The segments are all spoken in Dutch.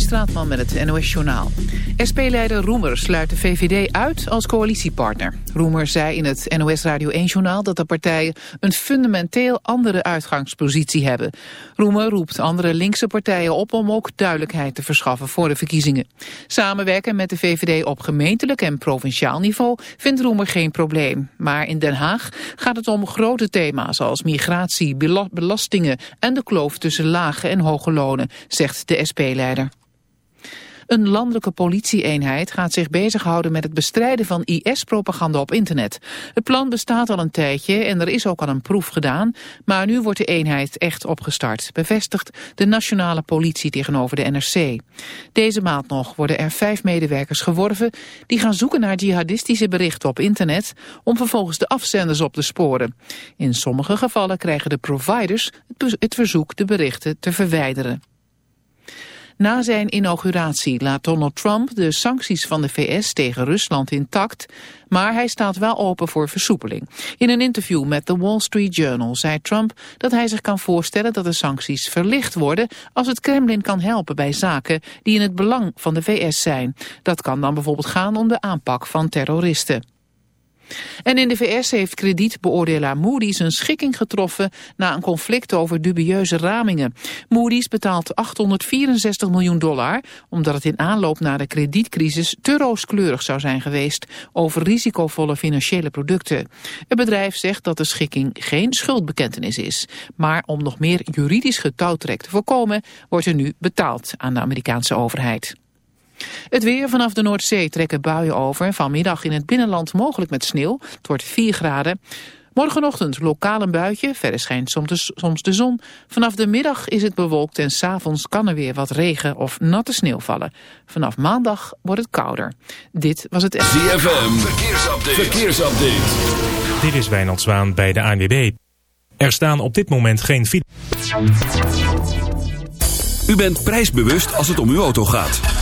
Straatman met het NOS Journaal. SP-leider Roemer sluit de VVD uit als coalitiepartner. Roemer zei in het NOS Radio 1-journaal dat de partijen een fundamenteel andere uitgangspositie hebben. Roemer roept andere linkse partijen op om ook duidelijkheid te verschaffen voor de verkiezingen. Samenwerken met de VVD op gemeentelijk en provinciaal niveau vindt Roemer geen probleem. Maar in Den Haag gaat het om grote thema's als migratie, belastingen en de kloof tussen lage en hoge lonen, zegt de SP-leider. Een landelijke politieeenheid gaat zich bezighouden met het bestrijden van IS-propaganda op internet. Het plan bestaat al een tijdje en er is ook al een proef gedaan, maar nu wordt de eenheid echt opgestart, bevestigt de nationale politie tegenover de NRC. Deze maand nog worden er vijf medewerkers geworven die gaan zoeken naar jihadistische berichten op internet om vervolgens de afzenders op te sporen. In sommige gevallen krijgen de providers het verzoek de berichten te verwijderen. Na zijn inauguratie laat Donald Trump de sancties van de VS tegen Rusland intact, maar hij staat wel open voor versoepeling. In een interview met The Wall Street Journal zei Trump dat hij zich kan voorstellen dat de sancties verlicht worden als het Kremlin kan helpen bij zaken die in het belang van de VS zijn. Dat kan dan bijvoorbeeld gaan om de aanpak van terroristen. En in de VS heeft kredietbeoordelaar Moody's een schikking getroffen na een conflict over dubieuze ramingen. Moody's betaalt 864 miljoen dollar omdat het in aanloop naar de kredietcrisis te rooskleurig zou zijn geweest over risicovolle financiële producten. Het bedrijf zegt dat de schikking geen schuldbekentenis is. Maar om nog meer juridisch getouwtrek te voorkomen wordt er nu betaald aan de Amerikaanse overheid. Het weer vanaf de Noordzee trekken buien over. Vanmiddag in het binnenland mogelijk met sneeuw. Het wordt 4 graden. Morgenochtend lokaal een buitje, verder schijnt soms de, zon. Vanaf de middag is het bewolkt en s'avonds kan er weer wat regen of natte sneeuw vallen. Vanaf maandag wordt het kouder. Dit was het... ZFM, verkeersupdate. verkeersupdate. Dit is Wijnald Zwaan bij de ANWB. Er staan op dit moment geen... U bent prijsbewust als het om uw auto gaat.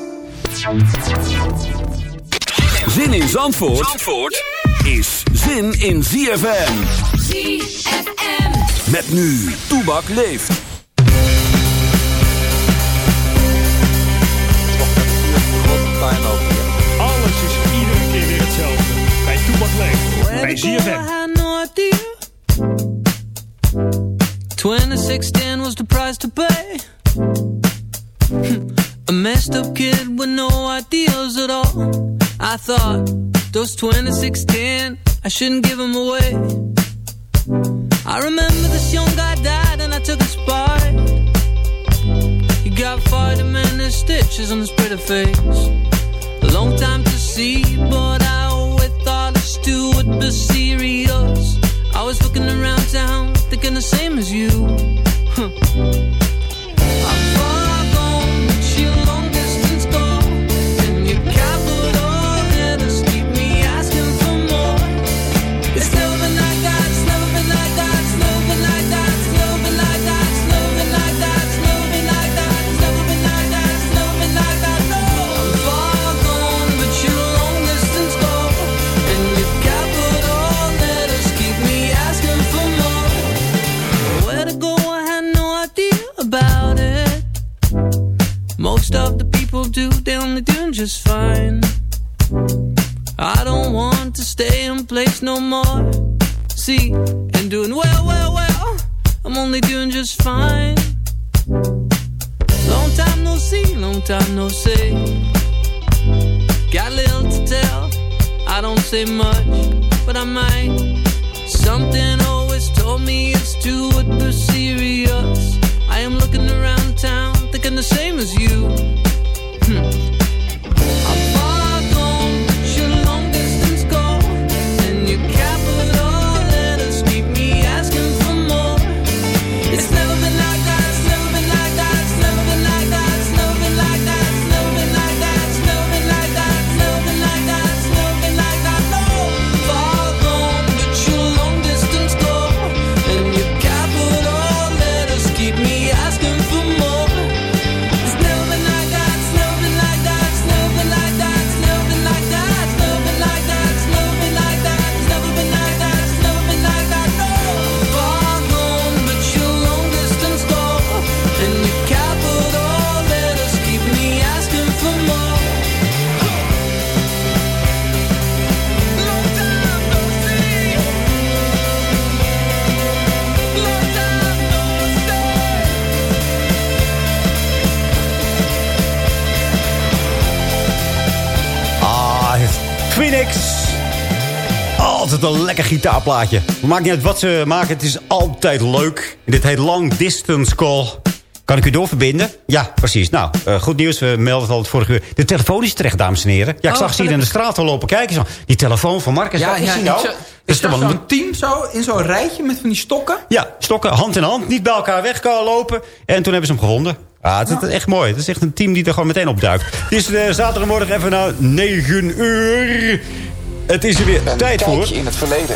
Zin in Zandvoort, Zandvoort is zin in ZFM. ZFM. Met nu, Toebak leeft. Alles is iedere keer weer hetzelfde. Bij Toebak leeft. Bij ZFM. 2016 was the price to pay. A messed up kid with no ideals at all. I thought those 2016, I shouldn't give them away. I remember this young guy died and I took a spot. He got vitamin and stitches on his pretty face. A long time to see, but I always thought it still would be serious. I was looking around town, thinking the same as you. Huh. More. See, and doing well, well, well, I'm only doing just fine. Long time no see, long time no see. Got little to tell. I don't say much, but I might. Something always told me it's too but serious. I am looking around town, thinking the same as you. Lekker gitaarplaatje. Maakt niet uit wat ze maken, het is altijd leuk. Dit heet Long Distance Call. Kan ik u doorverbinden? Ja, precies. Nou, uh, goed nieuws. We melden het al het vorige uur. De telefoon is terecht, dames en heren. Ja, ik Oh, zag ze hier in de straat al lopen. Kijk eens. aan. Die telefoon van Marcus. Ja, ja, nou? zo- is wel zo'n team zo in zo'n rijtje met van die stokken. Ja, stokken hand in hand. Niet bij elkaar weg kan lopen. En toen hebben ze hem gevonden. Ah, het is echt mooi. Het is echt een team die er gewoon meteen opduikt. Het is uh, zaterdagmorgen even na 9 uur. Het is er weer tijd voor. in het verleden.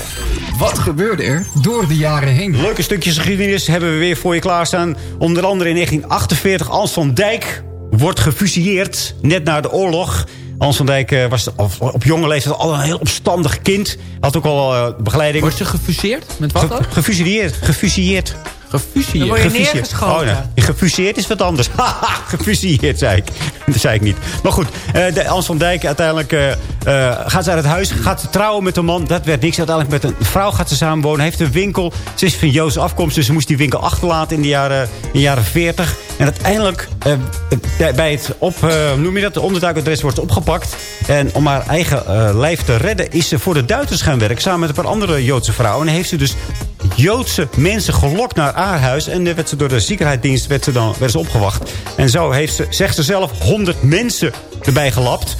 Wat gebeurde er door de jaren heen? Leuke stukjes geschiedenis hebben we weer voor je klaarstaan. Onder andere in 1948. Ans van Dijk wordt gefusilleerd. Net na de oorlog. Ans van Dijk eh, was op, jonge leeftijd al een heel opstandig kind. Had ook al eh, begeleiding. Wordt ze gefuseerd? Met wat Ge- dan? gefusilleerd. Gefusilleerd. Dan neergeschoten. Oh, nee. Gefuseerd is wat anders. Haha, gefusilleerd, zei ik. Dat zei ik niet. Maar goed, eh, de Ans van Dijk uiteindelijk eh, eh, gaat ze uit het huis. Gaat ze trouwen met een man. Dat werd niks. Uiteindelijk met een vrouw gaat ze samenwonen. Heeft een winkel. Ze is van Joodse afkomst. Dus ze moest die winkel achterlaten in de jaren, in de jaren 40. En uiteindelijk eh, bij- het op, eh, noem je dat, de onderduikadres wordt opgepakt. En om haar eigen eh, lijf te redden is ze voor de Duitsers gaan werken. Samen met een paar andere Joodse vrouwen. En heeft ze dus Joodse mensen gelokt naar haar huis. En werd ze door de ziekenheidsdienst werd ze dan, werd ze opgewacht. En zo heeft ze, zegt ze zelf, 100 mensen erbij gelapt.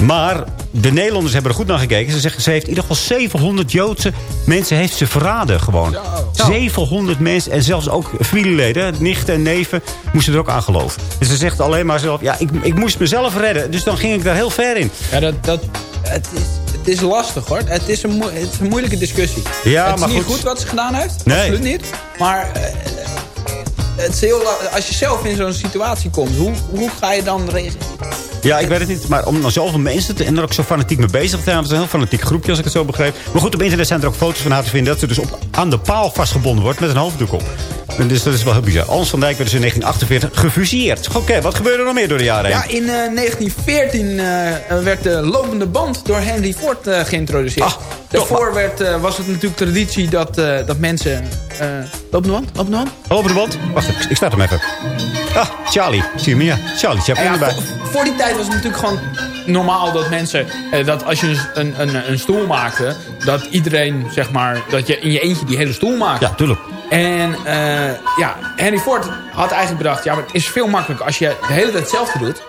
Maar de Nederlanders hebben er goed naar gekeken. Ze zeggen, ze heeft in ieder geval 700 Joodse mensen heeft ze verraden gewoon. 700 mensen en zelfs ook familieleden, nichten en neven, moesten er ook aan geloven. Dus ze zegt alleen maar zelf, ja, ik, ik moest mezelf redden. Dus dan ging ik daar heel ver in. Ja, dat, dat, het, is, het is lastig hoor. Het is een, het is een moeilijke discussie. Ja, het is maar niet goed. goed wat ze gedaan heeft. Nee. Absoluut niet. Maar eh, het is heel, als je zelf in zo'n situatie komt, hoe, hoe ga je dan reageren? Ja, ik weet het niet. Maar om dan zoveel mensen te, en er ook zo fanatiek mee bezig te zijn. Het is een heel fanatiek groepje, als ik het zo begreep. Maar goed, op internet zijn er ook foto's van haar te vinden... dat ze dus op, aan de paal vastgebonden wordt met een hoofddoek op. En dus dat is wel heel bizar. Ans van Dijk werd dus in 1948 gefusilleerd. Oké, wat gebeurde er nog meer door de jaren heen? Ja, in eh, 1914 eh, werd de lopende band door Henry Ford eh, geïntroduceerd. Ah, Daarvoor werd, eh, was het natuurlijk traditie dat, eh, dat mensen... band? Lopende band? Lopen de band? Wacht, ik, ik start hem even. Ah, Charlie. Zie je me? Ja, Charlie Chaplin Ja, erbij. voor, voor die tijd was het natuurlijk gewoon normaal dat mensen... dat als je een, een, een stoel maakte... dat iedereen, zeg maar... dat je in je eentje die hele stoel maakte. Ja, tuurlijk. En eh, ja, Henry Ford had eigenlijk bedacht... ja, maar het is veel makkelijker als je de hele tijd hetzelfde doet...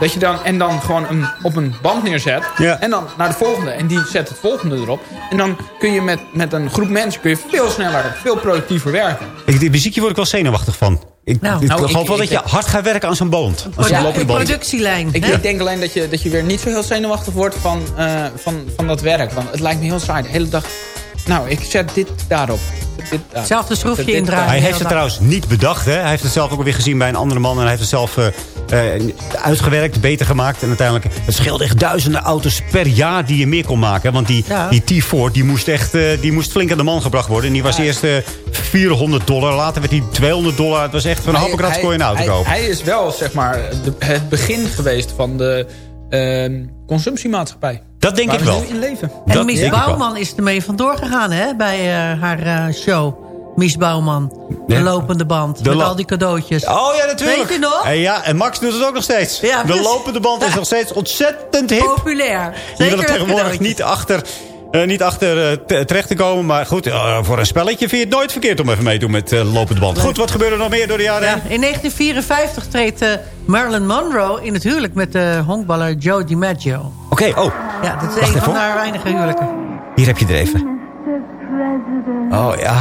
Dat je dan, en dan gewoon een, op een band neerzet. Ja. En dan naar de volgende. En die zet het volgende erop. En dan kun je met, met een groep mensen kun je veel sneller, veel productiever werken. Ik, dit muziekje word ik wel zenuwachtig van. Ik, Nou. ik Nou, geloof ik- wel dat je hard gaat werken aan zo'n band. Als Ja, een lopende een band. productielijn. Ik, hè? ik denk alleen dat je, dat je weer niet zo heel zenuwachtig wordt van, eh, van, van dat werk. Want het lijkt me heel saai. De hele dag, nou, ik zet dit daarop. Hetzelfde schroefje indraaien. Hij Ja, heeft het trouwens niet bedacht. Hè? Hij heeft het zelf ook weer gezien bij een andere man. En hij heeft het zelf eh, uitgewerkt, beter gemaakt. En uiteindelijk, het scheelde echt duizenden auto's per jaar die je meer kon maken. Want die, Ja. die T-Ford, die moest echt eh, die moest flink aan de man gebracht worden. En die was eerst eh 400 dollar. Later werd die 200 dollar. Het was echt van een kon je een auto hij, kopen. Hij is wel, zeg maar, de- het begin geweest van de ehm, consumptiemaatschappij. Dat denk Waar ik we wel. nu in leven. En Miss. Bouwman is ermee vandoor gegaan hè, bij eh, haar eh, show. Mies Bouwman. De Ja. lopende band. De met lo- al die cadeautjes. Oh ja, natuurlijk. Weet je nog? En ja, en Max doet het ook nog steeds. Ja, de lopende band is nog steeds ontzettend hip. Populair. Je Zeker wil er met tegenwoordig niet achter, eh, niet achter eh, te- terecht te komen. Maar goed, eh, voor een spelletje vind je het nooit verkeerd om even mee te doen met lopende band. Goed, wat gebeurde er nog meer door de jaren Ja, in 1954 treedt Marilyn Monroe in het huwelijk met de honkballer Joe DiMaggio. Oké, oh, Ja, dat is Wacht een van haar weinige huwelijken. hier heb je er even. Oh ja.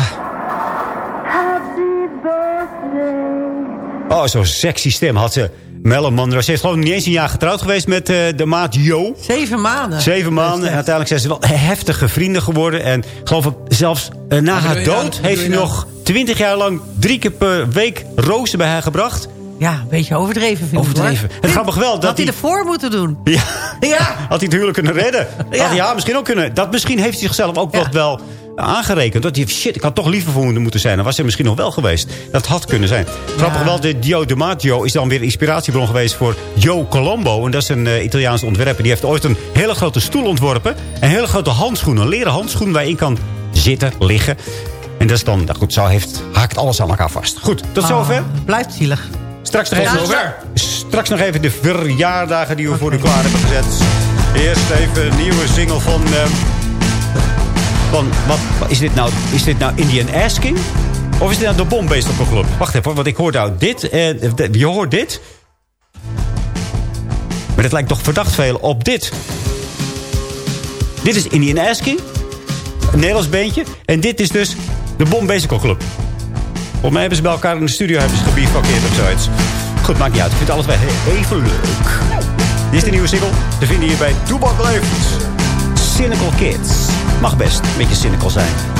Oh, zo'n sexy stem had ze. Marilyn Monroe. Ze heeft gewoon niet eens een jaar getrouwd geweest met eh, de maat Jo. Zeven maanden. Zeven maanden. En uiteindelijk zijn ze wel heftige vrienden geworden. En geloof ik zelfs eh, na haar nou? dood heeft je nou? nog twintig jaar lang drie keer per week rozen bij haar gebracht. Ja, een beetje overdreven vind Overdreven. ik. Het grappig wel dat Had hij ervoor moeten doen. Ja. Ja. Had hij het huwelijk kunnen redden? Ja. Had hij haar misschien ook kunnen. Dat misschien heeft hij zichzelf ook Ja. wat wel aangerekend. Dat hij, shit, ik had toch liever voor moeten zijn. Dan was hij misschien nog wel geweest. Dat had kunnen zijn. Grappig wel, de Dio DiMaggio is dan weer inspiratiebron geweest voor Joe Colombo. En dat is een eh, Italiaanse ontwerper. Die heeft ooit een hele grote stoel ontworpen. Een hele grote handschoen. Een leren handschoen waar je in kan zitten, liggen. En dat is dan, nou goed, zo heeft, haakt alles aan elkaar vast. Goed, tot zover. Ah, blijft zielig. Straks nog, even, zover. straks nog even de verjaardagen die we voor u klaar hebben gezet. Eerst even een nieuwe single van... eh, van wat, is dit nou? Is dit nou Indian Asking? Of is dit nou de Bombay Soccer Club? Wacht even, want ik hoor nou dit. eh, de- je hoort dit. Maar het lijkt toch verdacht veel op dit. Dit is Indian Asking. Een Nederlands beentje. En dit is dus de Bombay Soccer Club. Volgens mij hebben ze bij elkaar in de studio hebben ze of zoiets. Goed, maakt niet uit. Ik vind alles wel even leuk. Dit is de nieuwe single. Te vinden hier bij Toebak Leeft. Cynical Kids. Mag best een beetje cynical zijn.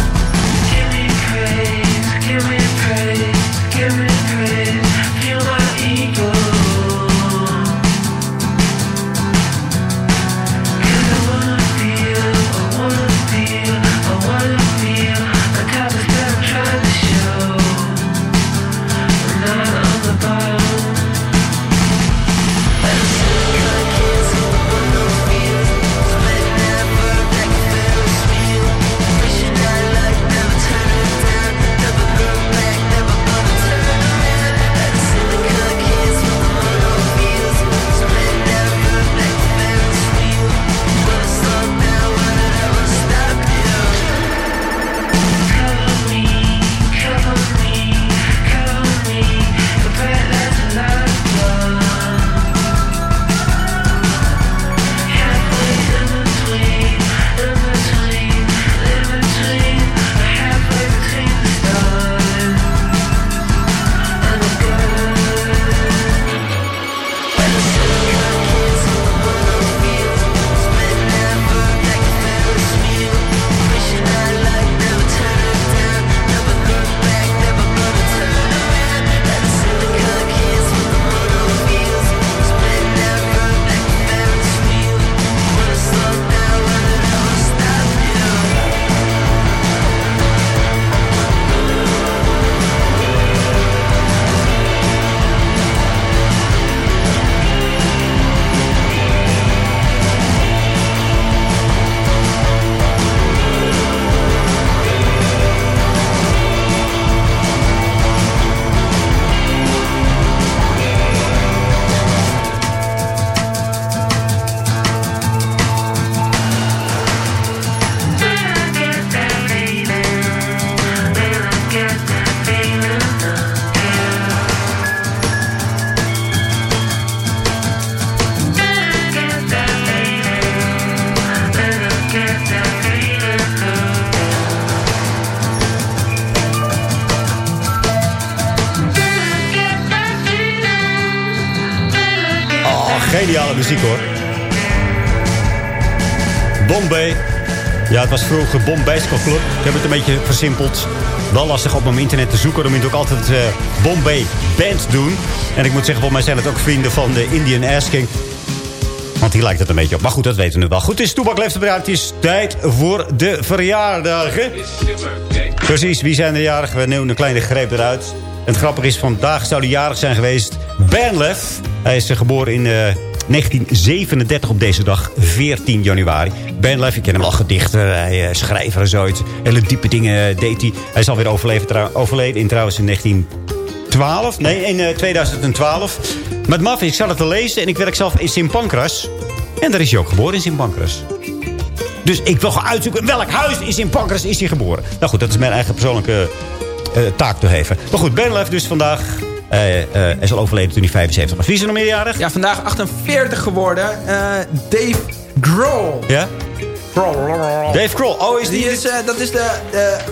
Was vroeger Bombay Club. Ik heb het een beetje versimpeld. Wel lastig op mijn internet te zoeken. Dan moet je ook altijd eh, Bombay Band doen. En ik moet zeggen, volgens mij zijn het ook vrienden van de Indian Asking. Want die lijkt het een beetje op. Maar goed, dat weten we wel. Goed, het is Toebak Leeft de Verjaardag. Het is tijd voor de verjaardagen. Precies, wie zijn er jarig? We nemen een kleine greep eruit. En het grappige is, vandaag zou hij jarig zijn geweest. Banlef. Hij is eh, geboren in eh, 1937 op deze dag, 14 januari. Ben Lef, ik ken hem al gedichten, hij uh, schrijver en zoiets. Hele diepe dingen deed hij. Hij is alweer overleven, overleden in trouwens in 1912. Nee, in uh, 2012. Maar het maf is, ik zat het te lezen en ik werk zelf in Sint Pancras. En daar is hij ook geboren in Sint Pancras. Dus ik wil gaan uitzoeken welk huis is in Pancras is hij geboren. Nou goed, dat is mijn eigen persoonlijke uh, taak te geven. Maar goed, Ben Lef dus vandaag uh, uh, hij is al overleden toen hij 75 was. Wie is er nog meerjarig? Ja, vandaag 48 geworden. Uh, Dave Grohl. Ja? Dave Grohl. Oh, is die... die is, dat is de,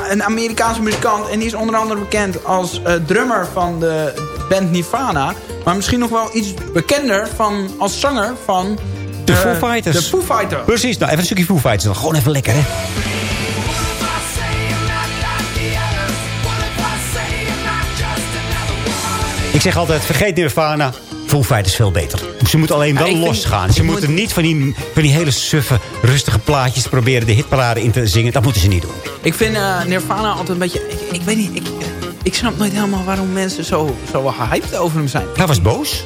een Amerikaanse muzikant. En die is onder andere bekend als drummer van de band Nirvana. Maar misschien nog wel iets bekender van, als zanger van... De Foo Fighters. De Foo Fighters. Precies. Nou, even een stukje Foo Fighters. Dan gewoon even lekker, hè? Ik zeg altijd, vergeet Nirvana. Foo Fighters is veel beter. Ze moeten alleen wel Ja, ik vind- losgaan. Ze moeten moet- niet van die, van die hele suffe, rustige plaatjes proberen de hitparade in te zingen. Dat moeten ze niet doen. Ik vind eh, Nirvana altijd een beetje... Ik, ik weet niet, ik, ik snap nooit helemaal waarom mensen zo, zo hyped over hem zijn. Hij was boos.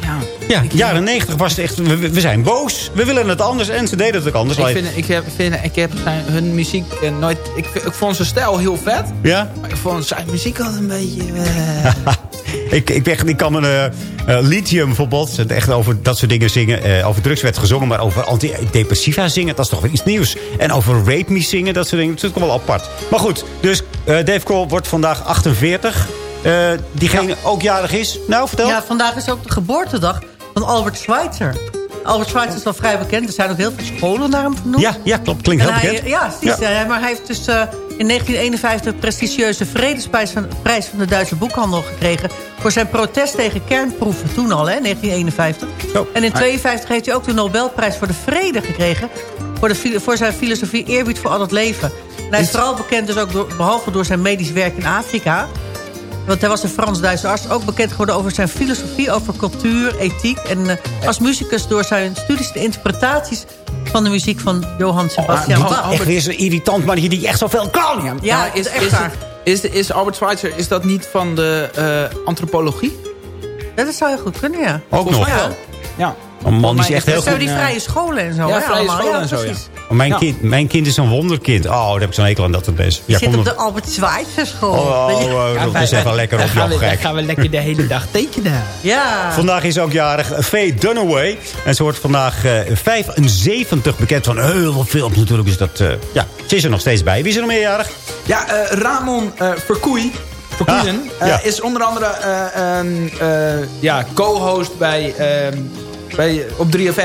Ja. Ja, jaren 90 was het echt... We, we zijn boos. We willen het anders. En ze deden het ook anders. Ik, vind, ik heb, vind, ik heb zijn, hun muziek eh, nooit... Ik, ik vond zijn stijl heel vet. Ja? Maar ik vond zijn muziek altijd een beetje... eh, Ik, ik, kan me... eh, eh, lithium bijvoorbeeld. het Echt over dat soort dingen zingen. eh, over drugs werd gezongen. Maar over antidepressiva zingen. Dat is toch weer iets nieuws. En over rape me zingen. Dat soort dingen. Dat is toch wel apart. Maar goed. Dus Dave Grohl wordt vandaag 48. Eh, diegene ook jarig is. Nou, vertel. Ja, vandaag is ook de geboortedag van Albert Schweitzer. Albert Schweitzer is wel vrij bekend. Er zijn ook heel veel scholen naar hem vernoemd. Ja, ja, klopt. Klinkt En heel hij, bekend. Ja, precies. eh, maar hij heeft dus in 1951 de prestigieuze vredesprijs van, prijs van de Duitse boekhandel gekregen... voor zijn protest tegen kernproeven toen al, hè, 1951. Oh. En in 52 heeft hij ook de Nobelprijs voor de vrede gekregen... voor, de, voor zijn filosofie eerbied voor al het leven. En hij is vooral bekend dus ook door, behalve door zijn medisch werk in Afrika... Want hij was een Frans-Duitse arts. Ook bekend geworden over zijn filosofie, over cultuur, ethiek. En eh, als muzikus door zijn studies de interpretaties van de muziek van Johann Sebastian maar- Bach. Echt weer zo'n irritant mannetje die echt zoveel kan. Ja, maar is, echt is, is, is Albert Schweitzer, is dat niet van de eh, antropologie? Ja, dat zou heel goed kunnen, ja. Ook Volgens nog. mij wel. Ja. Een man die is echt is heel Zo goed. die Ja. vrije scholen en zo. Ja, hè, vrije allemaal. scholen en zo, ja. precies. Mijn, Ja. kind, mijn kind is een wonderkind. Oh, daar heb ik zo'n hekel aan dat mensen. Die Ja, zit kom op de Albert Schweitzer school. Oh, oh, oh, dat is even lekker op jou gek. gaan we lekker de hele dag tekenen. Ja. Vandaag is ook jarig Faye Dunaway. En ze wordt vandaag eh, 75 bekend van heel veel films natuurlijk. Dus dat, eh, ja, ze is er nog steeds bij. Wie is er nog meerjarig? Ja, eh, Ramon eh Verkoei. Verkoeien Ah, ja. eh, is onder andere eh, ehm, eh, ja, co-host bij, ehm, bij, op 3FM.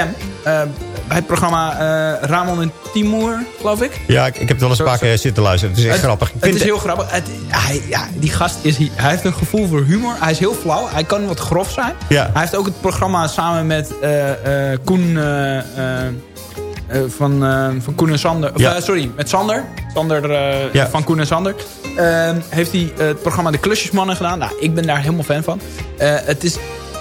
eh, bij het programma eh, Ramon en Timur, geloof ik. Ja, ik, ik heb het wel eens een paar keer zitten luisteren. Het is echt Het- grappig. Ik Het vind is heel grappig. Het, hij, ja, die gast is, hij heeft een gevoel voor humor. Hij is heel flauw. Hij kan wat grof zijn. Ja. Hij heeft ook het programma samen met eh, eh, Koen... eh, eh, eh, van, eh, van Koen en Sander. Ja. eh, sorry, met Sander. Sander eh, Ja. van Koen en Sander. Eh, heeft hij eh, het programma De Klusjesmannen gedaan. Nou, ik ben daar helemaal fan van. Eh, het is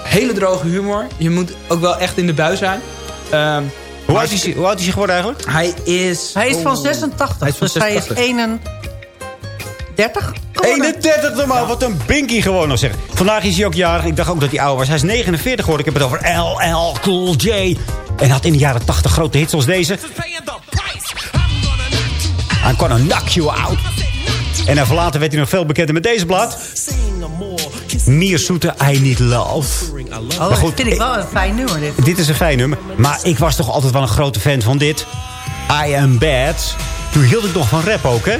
hele droge humor. Je moet ook wel echt in de bui zijn. Ehm, hoe, oud is, hij- hoe oud is hij geworden eigenlijk? Hij is... Hij is van oh. 86. Hij is van dus hij is 86. 31 geworden. 31 normaal, wat een binky gewoon nog zeggen. Vandaag is hij ook jarig. Ik dacht ook dat hij ouder was. Hij is 49 geworden. Ik heb het over LL Cool J. En had in de jaren 80 grote hits zoals deze. I'm gonna knock you out. En even later werd hij nog veel bekender met deze blad. Meer zoete I Need Love. Oh, goed, dat vind ik wel een fijn nummer dit. Dit is een fijn nummer. Maar ik was toch altijd wel een grote fan van dit. I Am Bad. Toen hield ik nog van rap ook, hè?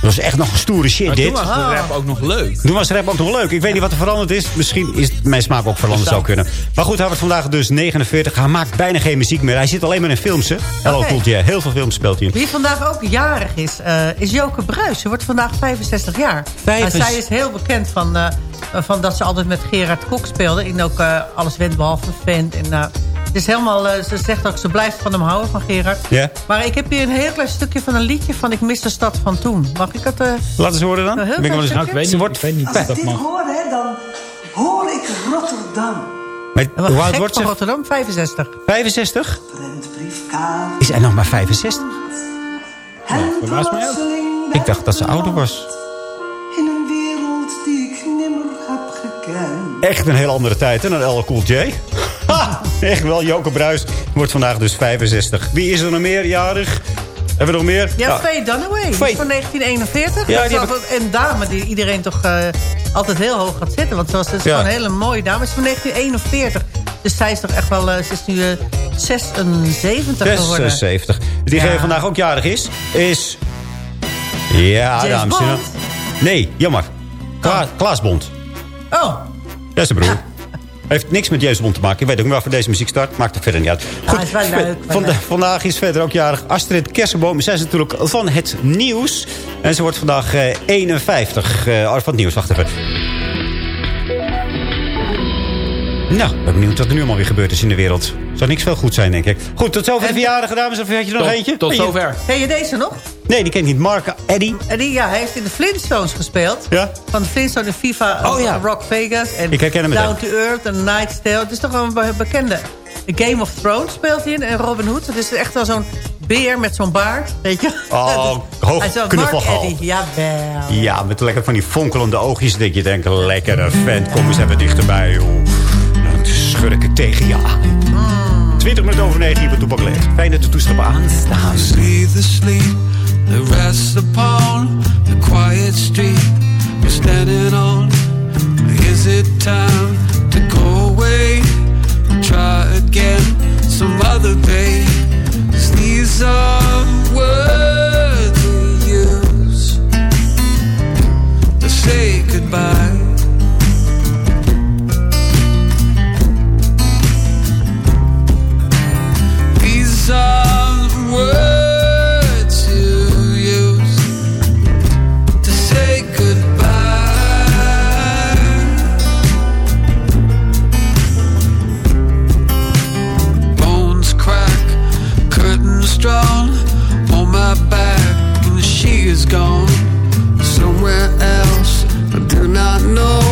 Dat was echt nog stoere shit, Maar dit. toen was de rap ook nog leuk. Toen was rap ook nog leuk. Ik weet niet wat er veranderd is. Misschien is mijn smaak ook veranderd, zou kunnen. Maar goed, hij wordt vandaag dus 49. Hij maakt bijna geen muziek meer. Hij zit alleen maar in films, hè? Hello. Cool J. Heel veel films speelt hij in. Wie vandaag ook jarig is, eh, is Joke Bruis. Ze wordt vandaag 65 jaar. Vijfens- En zij is heel bekend van, eh, van dat ze altijd met Gerard Kok speelde. In ook eh, Alles Went Behalve Vent. En, het is helemaal, eh, ze zegt ook, ze blijft van hem houden, van Gerard. Ja? Maar ik heb hier een heel klein stukje van een liedje van Ik mis de stad van toen. Mag ik het? eh, Laten ze horen dan. Een heel Ben ik wel eens- klein stukje? Ze wordt... ik weet niet Als ik dit hoor, hè, dan hoor ik Rotterdam. Maar Wat Hoe oud gek wordt van ze? Rotterdam, 65. 65? Prentbriefkaart. Is hij nog maar 65? En verbaast mij ook. Ik dacht dat ze ouder was. In een wereld die ik nimmer heb gekend. echt een hele andere tijd hè, dan El Cool J. Ha, echt wel. Joke Bruis wordt vandaag dus 65. Wie is er nog meer jarig? Hebben we nog meer? Ja, Faye Dunaway. Die is Faye. van 1941. Ja, die wel een dame die iedereen toch eh, altijd heel hoog gaat zitten. Want ze was dus Ja. gewoon een hele mooie dame. Ze is van 1941. Dus zij is toch echt wel... eh, ze is nu eh, 76 geworden. 76. Diegene Ja. vandaag ook jarig is, is... Ja, dames en heren. Nee, jammer. Kla Klaas Bond. Oh, Dat is zijn broer. Heeft niks met James Bond te maken. Ik weet ook niet waarvoor deze muziek start. Maakt er verder niet uit. Is wel leuk, wel vanda- leuk. vandaag is verder ook jarig Astrid Kersenboom. Zij is natuurlijk van het nieuws. En ze wordt vandaag eh, 51. eh, oh, van het nieuws, wacht even. Nou, ik ben benieuwd wat er nu allemaal weer gebeurd is in de wereld. Zou niks veel goed zijn, denk ik. Goed, tot zover de verjaardag, dames. Of had je er nog Tot- eentje? tot zover. ken je deze nog? Nee, die ken ik niet. Mark Eddy. En die, ja, hij heeft in de Flintstones gespeeld. Ja. Van de Flintstones in FIFA Oh, ja. Rock Vegas. En Ik herken hem Down to Earth en Night's Tale. Het is toch wel een be- bekende. The Game of Thrones speelt hij in. En Robin Hood. Het is echt wel zo'n beer met zo'n baard. Weet je? Oh, hoog wel. Eddy. Jawel. Ja, met lekker van die fonkelende oogjes. Dat je denkt, lekkere vent, kom eens even dichterbij, joh. Dan schurk ik tegen aan. 20 minuten over 9 hier bij Toepak Leeft. Fijn toestel aanstaan. The sleep that rests upon the quiet street we're standing on. Is it time to go away? Try again some other day. these are words we use to say goodbye. Gone somewhere else. I do not know.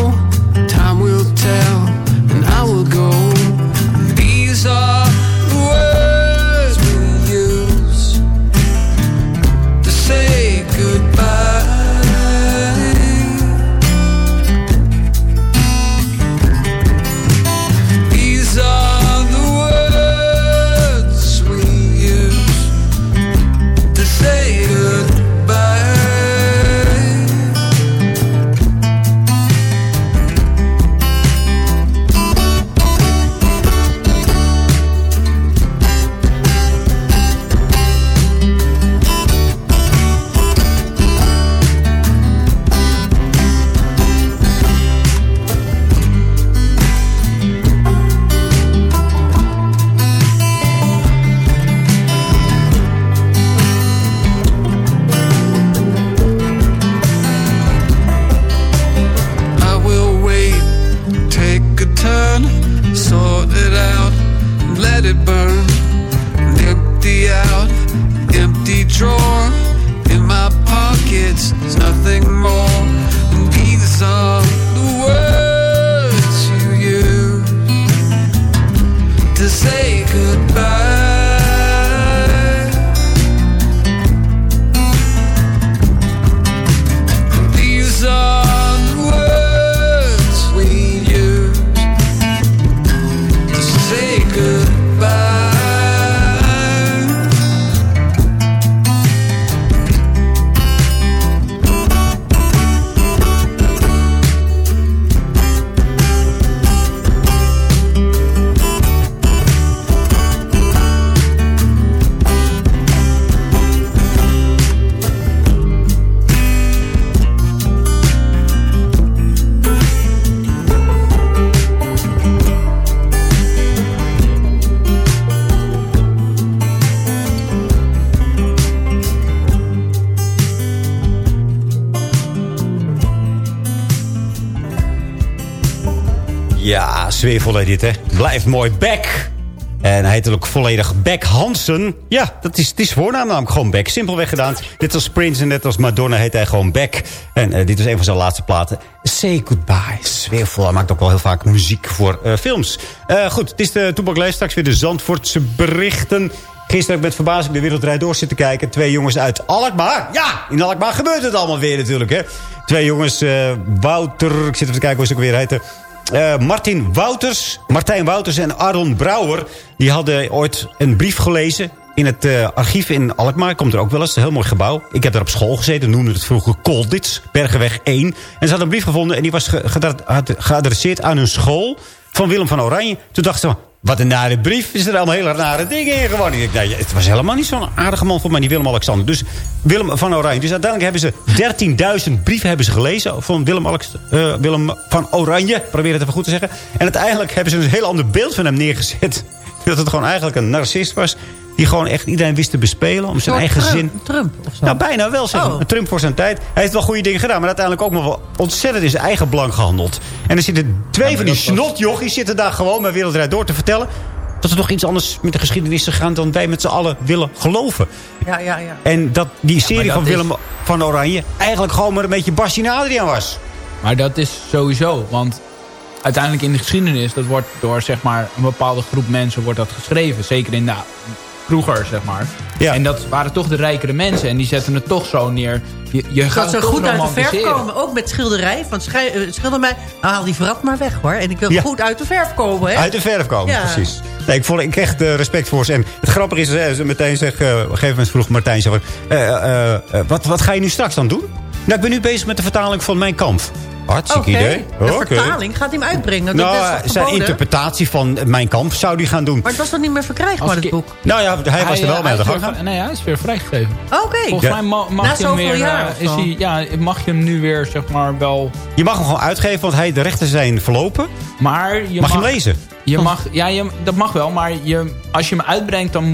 Sfeervol dit, hè. Blijft mooi. Beck. En hij heet ook volledig Beck Hansen. Ja, dat is, het is voornaam namelijk gewoon Beck. Simpelweg gedaan. Dit als Prince en net als Madonna heet hij gewoon Beck. En eh, dit is een van zijn laatste platen. Say Goodbye. Sfeervol. Hij maakt ook wel heel vaak muziek voor eh, films. Eh, goed, het is de Toepaklijst. Straks weer de Zandvoortse berichten. Gisteren heb ik met verbazing de Wereldrijd door zitten kijken. Twee jongens uit Alkmaar. Ja, in Alkmaar gebeurt het allemaal weer natuurlijk, hè. Twee jongens, Wouter, ik zit even te kijken hoe ze ook weer heten. Eh, Martin Wouters, Martijn Wouters en Aron Brouwer... die hadden ooit een brief gelezen in het eh, archief in Alkmaar. Komt er ook wel eens, een heel mooi gebouw. Ik heb daar op school gezeten, noemden het vroeger Kolditz, Bergenweg 1. En ze hadden een brief gevonden en die was geadresseerd aan hun school... van Willem van Oranje. Toen dachten ze, wat een nare brief. Is er allemaal hele rare dingen in gewoon. Ik het was helemaal niet zo'n aardige man voor mij, die Willem-Alexander. Dus Willem van Oranje. Dus uiteindelijk hebben ze 13.000 brieven hebben ze gelezen van Willem, Alex, eh, Willem van Oranje. Probeer het even goed te zeggen. En uiteindelijk hebben ze een heel ander beeld van hem neergezet. Dat het gewoon eigenlijk een narcist was. Die gewoon echt iedereen wist te bespelen. Om zijn eigen Trump, zin. Trump of zo. Nou, bijna wel zeg. Oh. Een Trump voor zijn tijd. Hij heeft wel goede dingen gedaan. Maar uiteindelijk ook nog wel ontzettend in zijn eigen belang gehandeld. En er zitten twee van die snotjochies zitten daar gewoon bij Wereldrijd door te vertellen. Dat er nog iets anders met de geschiedenis is gegaan dan wij met z'n allen willen geloven. Ja, ja, ja. En dat die serie dat van is- Willem van Oranje eigenlijk gewoon maar een beetje Bastien Adriaan was. Maar dat is sowieso, want uiteindelijk in de geschiedenis, dat wordt door zeg maar een bepaalde groep mensen wordt dat geschreven. Zeker in de vroeger, zeg maar. Ja. En dat waren toch de rijkere mensen en die zetten het toch zo neer. Je, je gaat Dat ze goed uit de verf komen. Ook met schilderij. Van schij- eh, schilder mij. Nou, haal die vrat maar weg hoor. En ik wil Ja. goed uit de verf komen. Hè? Uit de verf komen, Ja. precies. Nee, ik, voel, ik kreeg eh, respect voor ze. En het grappige is, eh, ze meteen zeg, eh, op een gegeven moment vroeg Martijn... Zeg, eh, eh, eh, wat, wat ga je nu straks dan doen? Nou, ik ben nu bezig met de vertaling van Mijn Kamp. Hartstikke idee. De Oké. vertaling gaat hij hem uitbrengen. Dat Nou, is toch zijn interpretatie van Mijn Kamp zou die gaan doen. Maar het was toch niet meer verkrijgbaar, het boek? Nou ja, hij was er wel eh, mee aan de hij gang Nee, hij is weer vrijgegeven. Oké. Volgens Ja. mij ma- Na mag je hem zoveel weer... jaar eh, is hij, ja, mag je hem nu weer, zeg maar, wel... Je mag hem gewoon uitgeven, want hij, de rechten zijn verlopen. Maar je Mag je mag, hem lezen? Je mag, ja, je, dat mag wel, maar je, als je hem uitbrengt, dan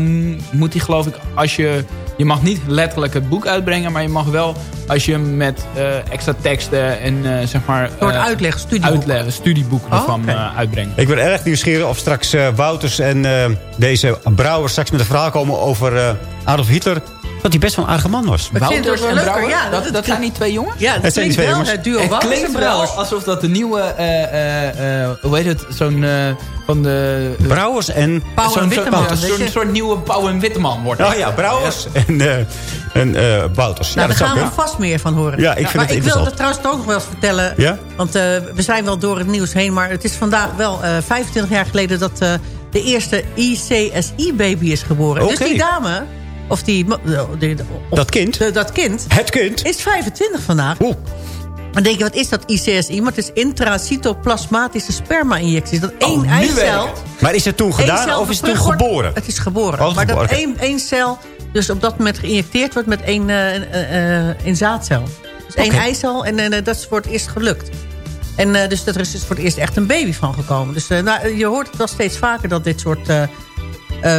moet hij geloof ik... Als je, je mag niet letterlijk het boek uitbrengen, maar je mag wel... Als je hem met eh, extra teksten en eh, zeg maar... Een soort eh, uitleg, studieboek. uitleggen, studieboeken Oh, ervan eh, uitbrengen. Ik ben erg nieuwsgierig of straks eh, Wouters en eh, deze Brouwer... straks met een verhaal komen over eh, Adolf Hitler... dat hij best wel een aardige man was. Ik vind het Wouters wel en leuker, Brouwer, ja, dat, dat- dat zijn die twee jongens? Ja, dat Het zijn twee wel jongens. het duo Het klinkt wel Brouwers. alsof dat de nieuwe, eh, eh, eh, hoe heet het, zo'n eh, van de... Brouwers en... Pauw en zo'n- Witteman, zo'n- soort nieuwe Pauw en Witteman wordt. Oh ja, Brouwers en, eh en eh, Wouters. Nou, ja, dat daar gaan we vast meer van horen. Ja, ik vind maar het ik interessant. wilde trouwens ook nog wel eens vertellen. Ja? Want eh, we zijn wel door het nieuws heen. Maar het is vandaag wel eh 25 jaar geleden... dat eh, de eerste ICSI-baby is geboren. Dus die dame... Of die... of Dat kind? dat kind Het kind? is 25 vandaag. Oeh. Dan denk je, wat is dat ICSI? Maar het is intracytoplasmatische sperma-injectie. Dat één nu eicel... Maar is het toen één gedaan of is het toen wordt- geboren? Het is geboren. Oh, maar geboren, dat één, één cel dus op dat moment geïnjecteerd wordt met één, één zaadcel. Dus één Oké. eicel en dat is voor het eerst gelukt. En dus dat er is voor het eerst echt een baby van gekomen. Dus nou, je hoort het wel steeds vaker dat dit soort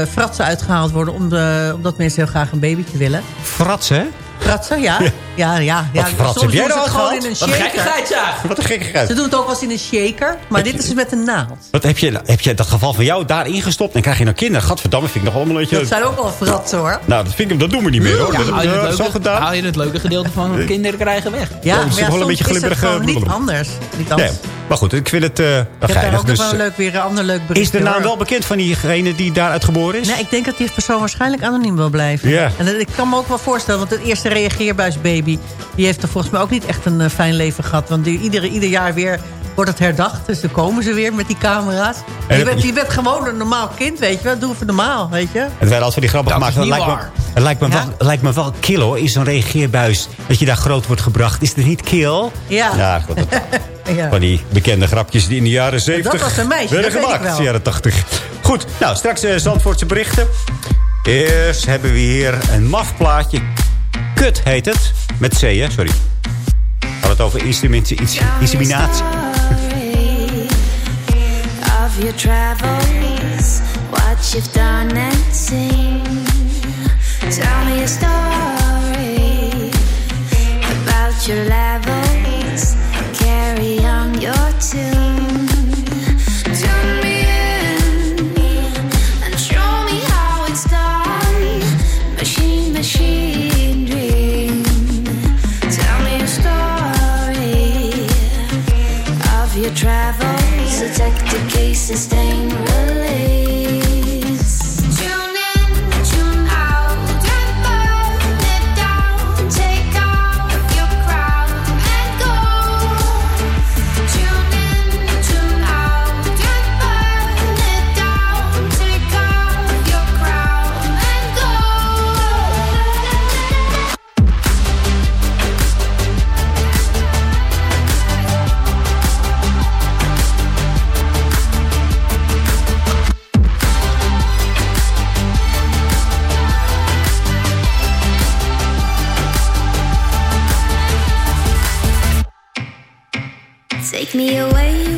fratsen uitgehaald worden... Om de, omdat mensen heel graag een babytje willen. Fratsen, hè? Fratsen, ja. Ja. Ja, ja. Wat Soms heb jij nou het gewoon uitgehaald? in een Wat een shaker. gekkigheid, ja. Wat een gekkigheid. Ze doen het ook wel eens in een shaker. Maar dit is dus met een naald. Wat heb je, heb je dat geval van jou daarin gestopt? En krijg je nou kinderen? Gadverdamme, vind ik nog allemaal een beetje... Dat zijn ook wel fratsen, hoor. Nou, dat, vind ik, dat doen we niet meer, hoor. Ja, dat haal, je het leuke, gedaan. haal je het leuke gedeelte van kinderen krijgen weg. Ja, maar is ja, een beetje is het glibberige gewoon niet anders. Niet Nee, anders. maar goed, ik vind het eh Ik heb daar geinig. ook Dus, wel een eh, leuk, weer een ander leuk bericht. is de naam wel bekend van diegene die daaruit geboren is? Nee, ik denk dat die persoon waarschijnlijk anoniem wil blijven. Ja. En dat- ik kan me ook wel voorstellen, want het eerste reageerbuisbaby... die heeft er volgens mij ook niet echt een eh, fijn leven gehad. Want die, iedere, ieder jaar weer wordt het herdacht. Dus dan komen ze weer met die camera's. En je, bent, je bent gewoon een normaal kind, weet je wel. Doe even normaal, weet je. Het werden altijd van die grappen Dat gemaakt. niet lijkt, me, het lijkt me, Ja? wel, lijkt me wel kill hoor. Is zo'n reageerbuis dat je daar groot wordt gebracht. Is het niet kill? Ja. Ja, goed. dat- Ja. Van die bekende grapjes die in de jaren 70 was een meisje, werden dat gemaakt. wel. in de jaren 80. Goed, nou straks eh, Zandvoortse berichten. Eerst hebben we hier een maf plaatje. Kut heet het. Met C, hè? Sorry. We hadden het over instrumenten- ins- inseminatie. of your travels, what you've done and seen. Tell me a story about your levels. Carry on your. Tune me away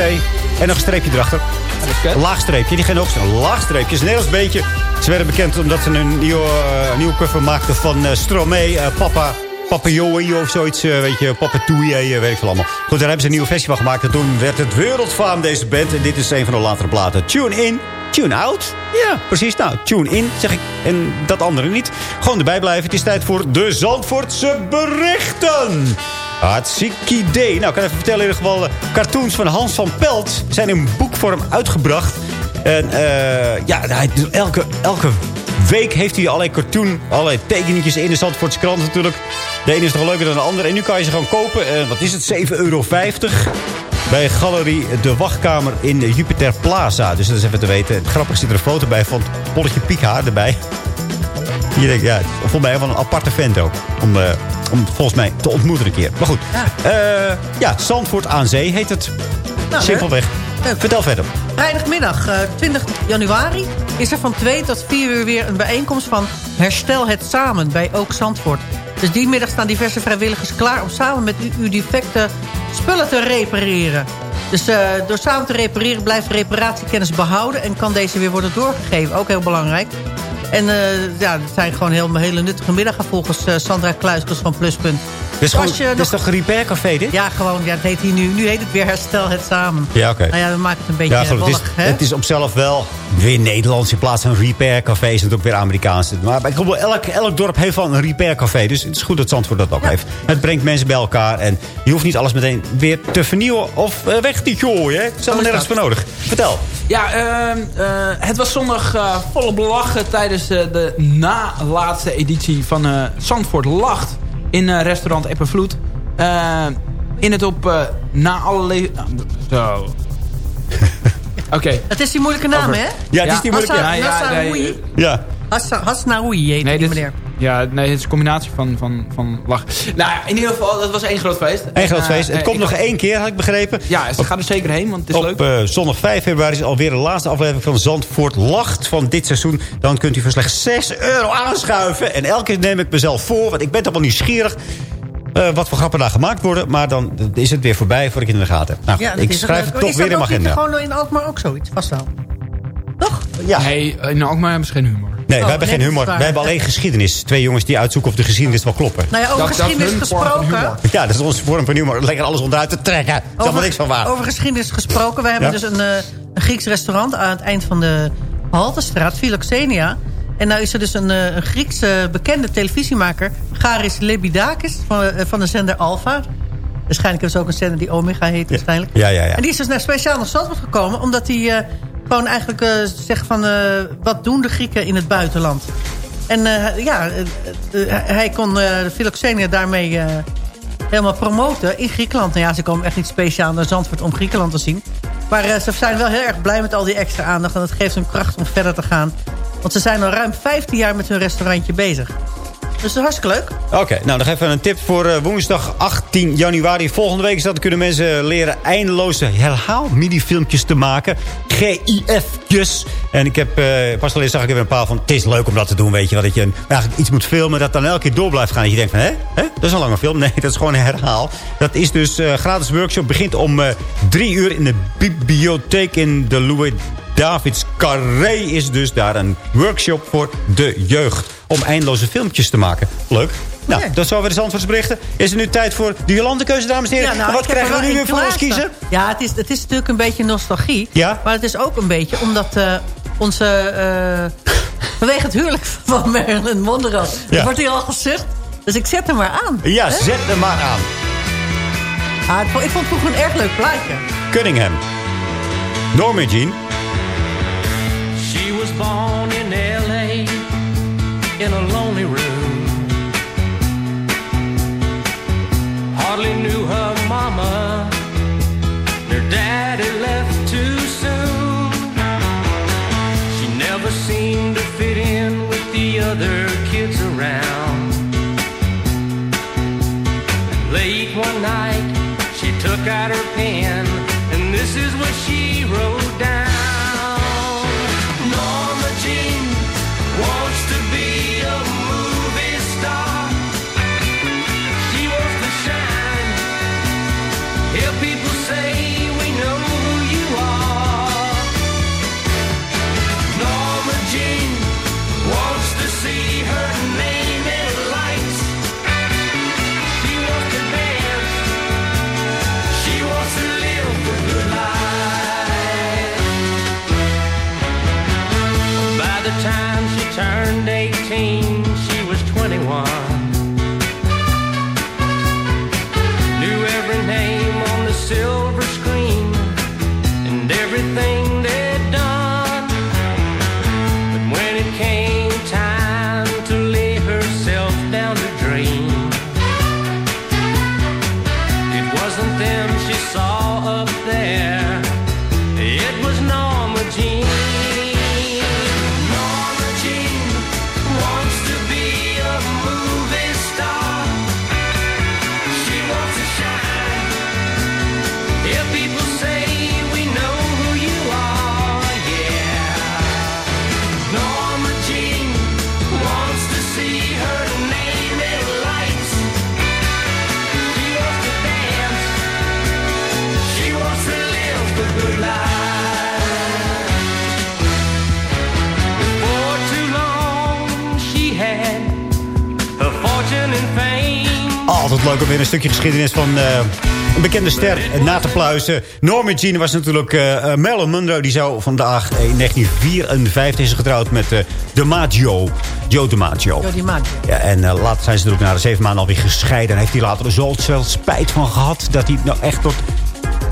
En nog een streepje erachter. Laag streepje. Die geen een laag streepje. is een Nederlands beetje. Ze werden bekend omdat ze een nieuwe, eh, nieuwe cover maakten van eh Stromae. eh, Papa... Joey of zoiets, weet je, Papa Toei, eh, weet ik veel allemaal. Goed, daar hebben ze een nieuwe versie van gemaakt. En toen werd het wereldfaam, deze band. En dit is een van de latere platen. Tune in, tune out. Ja, precies. Nou, tune in, zeg ik. En dat andere niet. Gewoon erbij blijven. Het is tijd voor de Zandvoortse berichten. Hartstikke idee. Nou, ik kan even vertellen in ieder geval... eh, cartoons van Hans van Pelt zijn in boekvorm uitgebracht. En eh, ja, hij, elke, elke week heeft hij allerlei cartoon, allerlei tekeningetjes in de Zandvoortse krant natuurlijk. De ene is nog leuker dan de andere. En nu kan je ze gewoon kopen. Eh, wat is het? 7,50 euro. Bij Galerie De Wachtkamer in Jupiter Plaza. Dus dat is even te weten. Grappig zit er een foto bij van Polletje Piekhaar erbij. Je denkt, ja, volgens mij van een aparte vent ook. Om volgens mij te ontmoeten een keer. Maar goed. Ja, ja Zandvoort aan Zee heet het. Nou, Simpelweg. Vertel verder. Vrijdagmiddag eh, 20 januari is er van 2 tot 4 uur weer een bijeenkomst van Herstel het Samen bij Ook Zandvoort. Dus die middag staan diverse vrijwilligers klaar om samen met u uw defecte spullen te repareren. Dus eh, door samen te repareren blijft reparatiekennis behouden... en kan deze weer worden doorgegeven. Ook heel belangrijk. En eh, ja, het zijn gewoon heel, hele nuttige middagen volgens eh, Sandra Kluiskers van Pluspunt. Dus gewoon, je dit is nog- toch een repair café dit? Ja, gewoon. Ja, het heet hier nu, nu heet het weer Herstel het Samen. Ja, oké. Nou ja, we maken het een beetje Ja, goed, het, is, hè? het is op zelf wel weer Nederlands in plaats van repair café. Is het ook weer Amerikaans. Maar ik elk, elk dorp heeft wel een repair café. Dus het is goed dat Zandvoort dat ook heeft. Het brengt mensen bij elkaar. En je hoeft niet alles meteen weer te vernieuwen of eh, weg te gooien. hè. Het is allemaal nergens voor nodig. Vertel. Ja, ehm, eh, het was zondag eh, volle belachen tijdens eh, de na-laatste editie van eh, Zandvoort Lacht in eh, restaurant Eppenvloed. Eh, in het op eh, na alle... le- nou, Zo. Oké. Het is die moeilijke naam, Over- hè? Ja, het is die moeilijke- Hassa- Ja, ja, nee, Ja. Hassa- Hasnaoui heet Nee, die meneer. Ja, nee, het is een combinatie van, van, van lachen. Nou, in ieder geval, dat was één groot feest. Eén groot En, feest. eh, Het komt nog had- één keer, had ik begrepen. Ja, ze gaat er zeker heen, want het is Op leuk. eh, zondag 5 februari is alweer de laatste aflevering van Zandvoort Lacht van dit seizoen. Dan kunt u voor slechts 6 euro aanschuiven. En elke keer neem ik mezelf voor, want ik ben toch wel nieuwsgierig... eh, wat voor grappen daar gemaakt worden. Maar dan is het weer voorbij voordat ik het in de gaten heb. Nou, Ja, ik is schrijf het leuk. toch Is weer in mijn agenda. gewoon in Alkmaar ook zoiets? Vast wel. Toch? Ja. Nee, in Alkmaar hebben ze geen humor. Nee, Oh, wij hebben geen humor. Wij hebben alleen geschiedenis. Twee jongens die uitzoeken of de geschiedenis wel kloppen. Nou ja, over Dat- geschiedenis gesproken. Ja, dat is onze vorm van humor. Lekker alles onderuit te trekken. Dat is allemaal niks van waar. over geschiedenis gesproken. We hebben Ja? dus een, eh, een Grieks restaurant aan het eind van de Haltestraat, Philoxenia. En nou is er dus een, eh, een Griekse bekende televisiemaker, Garis Lebidakis, van, eh, van de zender Alpha. Waarschijnlijk is ook een zender die Omega heet waarschijnlijk. Ja, ja, ja. En die is dus naar speciaal naar Zandvoort gekomen... omdat hij eh, gewoon eigenlijk eh, zegt van... eh, wat doen de Grieken in het buitenland? En eh, ja, hij kon de Philoxenia daarmee helemaal promoten in Griekenland. Nou ja, ze komen echt niet speciaal naar Zandvoort om Griekenland te zien. Maar ze zijn wel heel erg blij met al die extra aandacht... en dat geeft hun kracht om verder te gaan. Want ze zijn al ruim 15 jaar met hun restaurantje bezig. Dus hartstikke leuk. Oké, nou nog even een tip voor eh, woensdag 18 januari. Volgende week is dat kunnen mensen leren eindeloze herhaal mini-filmpjes te maken. GIF'tjes. En ik heb, eh, pas alleen zag ik even een paar van, het is leuk om dat te doen, weet je. Dat je eigenlijk iets moet filmen dat dan elke keer door blijft gaan. Dat je denkt van, hè? hè? Dat is een lange film. Nee, dat is gewoon een herhaal. Dat is dus eh gratis workshop. Begint om eh, drie uur in de bibliotheek in de Louis Davids Carré is dus daar een workshop voor de jeugd. Om eindeloze filmpjes te maken. Leuk. Nou, dat is weer de Zandvoortsberichten. Is er nu tijd voor de Jolandekeuze, dames en heren? Ja, nou, wat krijgen we nu weer voor ons kiezen? Ja, het is, het is natuurlijk een beetje nostalgie. Ja? Maar het is ook een beetje omdat eh, onze... eh, vanwege het huwelijk van Marilyn Monroe. Ja. Dat wordt hier al gezucht. Dus ik zet hem maar aan. Ja, Hè? zet hem maar aan. Ah, ik vond- het vroeger een erg leuk plaatje. Cunningham. Norma Jean. She was born. In a lonely room. Hardly knew her mama. Her daddy left too soon. She never seemed to fit in with the other kids around. Late one night, she took out her pen, and this is what she wrote down. Altijd leuk om weer een stukje geschiedenis van eh, een bekende ster na te pluizen. Norma Jean was natuurlijk eh, Marilyn Monroe. Die zou vandaag in 1954 is getrouwd met eh DiMaggio. Joe DiMaggio. Maat. Ja, en eh, later zijn ze natuurlijk na de zeven maanden alweer gescheiden. En heeft hij later er zo wel spijt van gehad... dat hij nou echt tot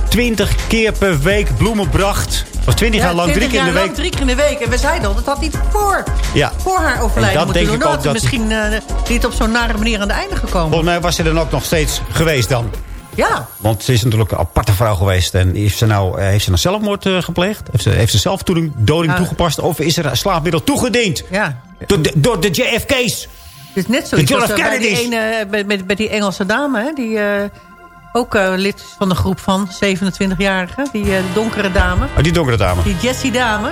20 keer per week bloemen bracht. Of 20 jaar lang, drie 20 keer in de week. drie keer in de week. En we zeiden al, dat had niet voor, Ja. voor haar En overlijden dat moeten denk doen. ik ook dat- misschien eh, niet op zo'n nare manier aan het einde gekomen. Volgens mij was ze dan ook nog steeds geweest dan. Ja. Want ze is natuurlijk een aparte vrouw geweest. En heeft ze nou, eh, heeft ze nou zelfmoord eh, gepleegd? Heeft ze, heeft ze zelfdoding doding Ja. toegepast? Of is er een slaapmiddel toegediend? Ja. Door de, door de JFK's? Het is net zo De John F. bij die, Kennedys. ene, bij, bij, bij die Engelse dame, hè, die ook eh, lid van de groep van 27-jarigen. Die eh, donkere dame. Oh, die donkere dame. Die Jessie dame.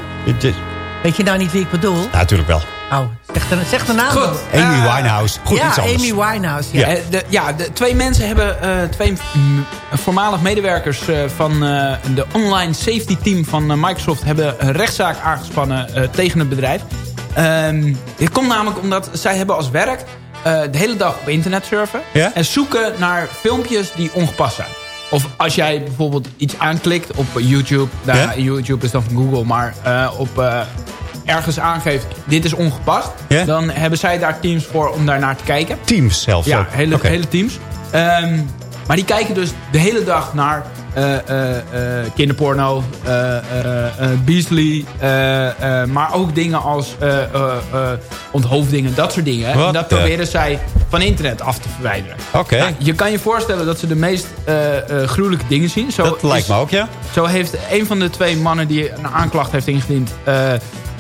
Weet je nou niet wie ik bedoel? Ja, natuurlijk wel. Oh, zeg de, zeg de naam Goed. dan. Amy Winehouse. Goed, ja, iets anders. Amy Winehouse. Ja. Ja, Eh, de, ja de twee mensen hebben, eh, twee voormalig medewerkers eh, van eh, de online safety team van eh, Microsoft hebben een rechtszaak aangespannen eh, tegen het bedrijf. Ehm, dit komt namelijk omdat zij hebben als werk eh, de hele dag op internet surfen Ja? en zoeken naar filmpjes die ongepast zijn. Of als jij bijvoorbeeld iets aanklikt op YouTube, nou, Ja? YouTube is dan van Google, maar eh, op eh, ergens aangeeft dit is ongepast, Ja? dan hebben zij daar teams voor om daar naar te kijken. Teams zelfs Ja, hele, hele teams. Ehm, maar die kijken dus de hele dag naar kinderporno, eh, eh, eh, Beasley, eh, eh, maar ook dingen als onthoofdingen, dat soort dingen. En dat proberen zij van internet af te verwijderen. Oké. Nou, je kan je voorstellen dat ze de meest gruwelijke dingen zien. Zo Dat lijkt is- me ook, ja. Zo heeft een van de twee mannen die een aanklacht heeft ingediend...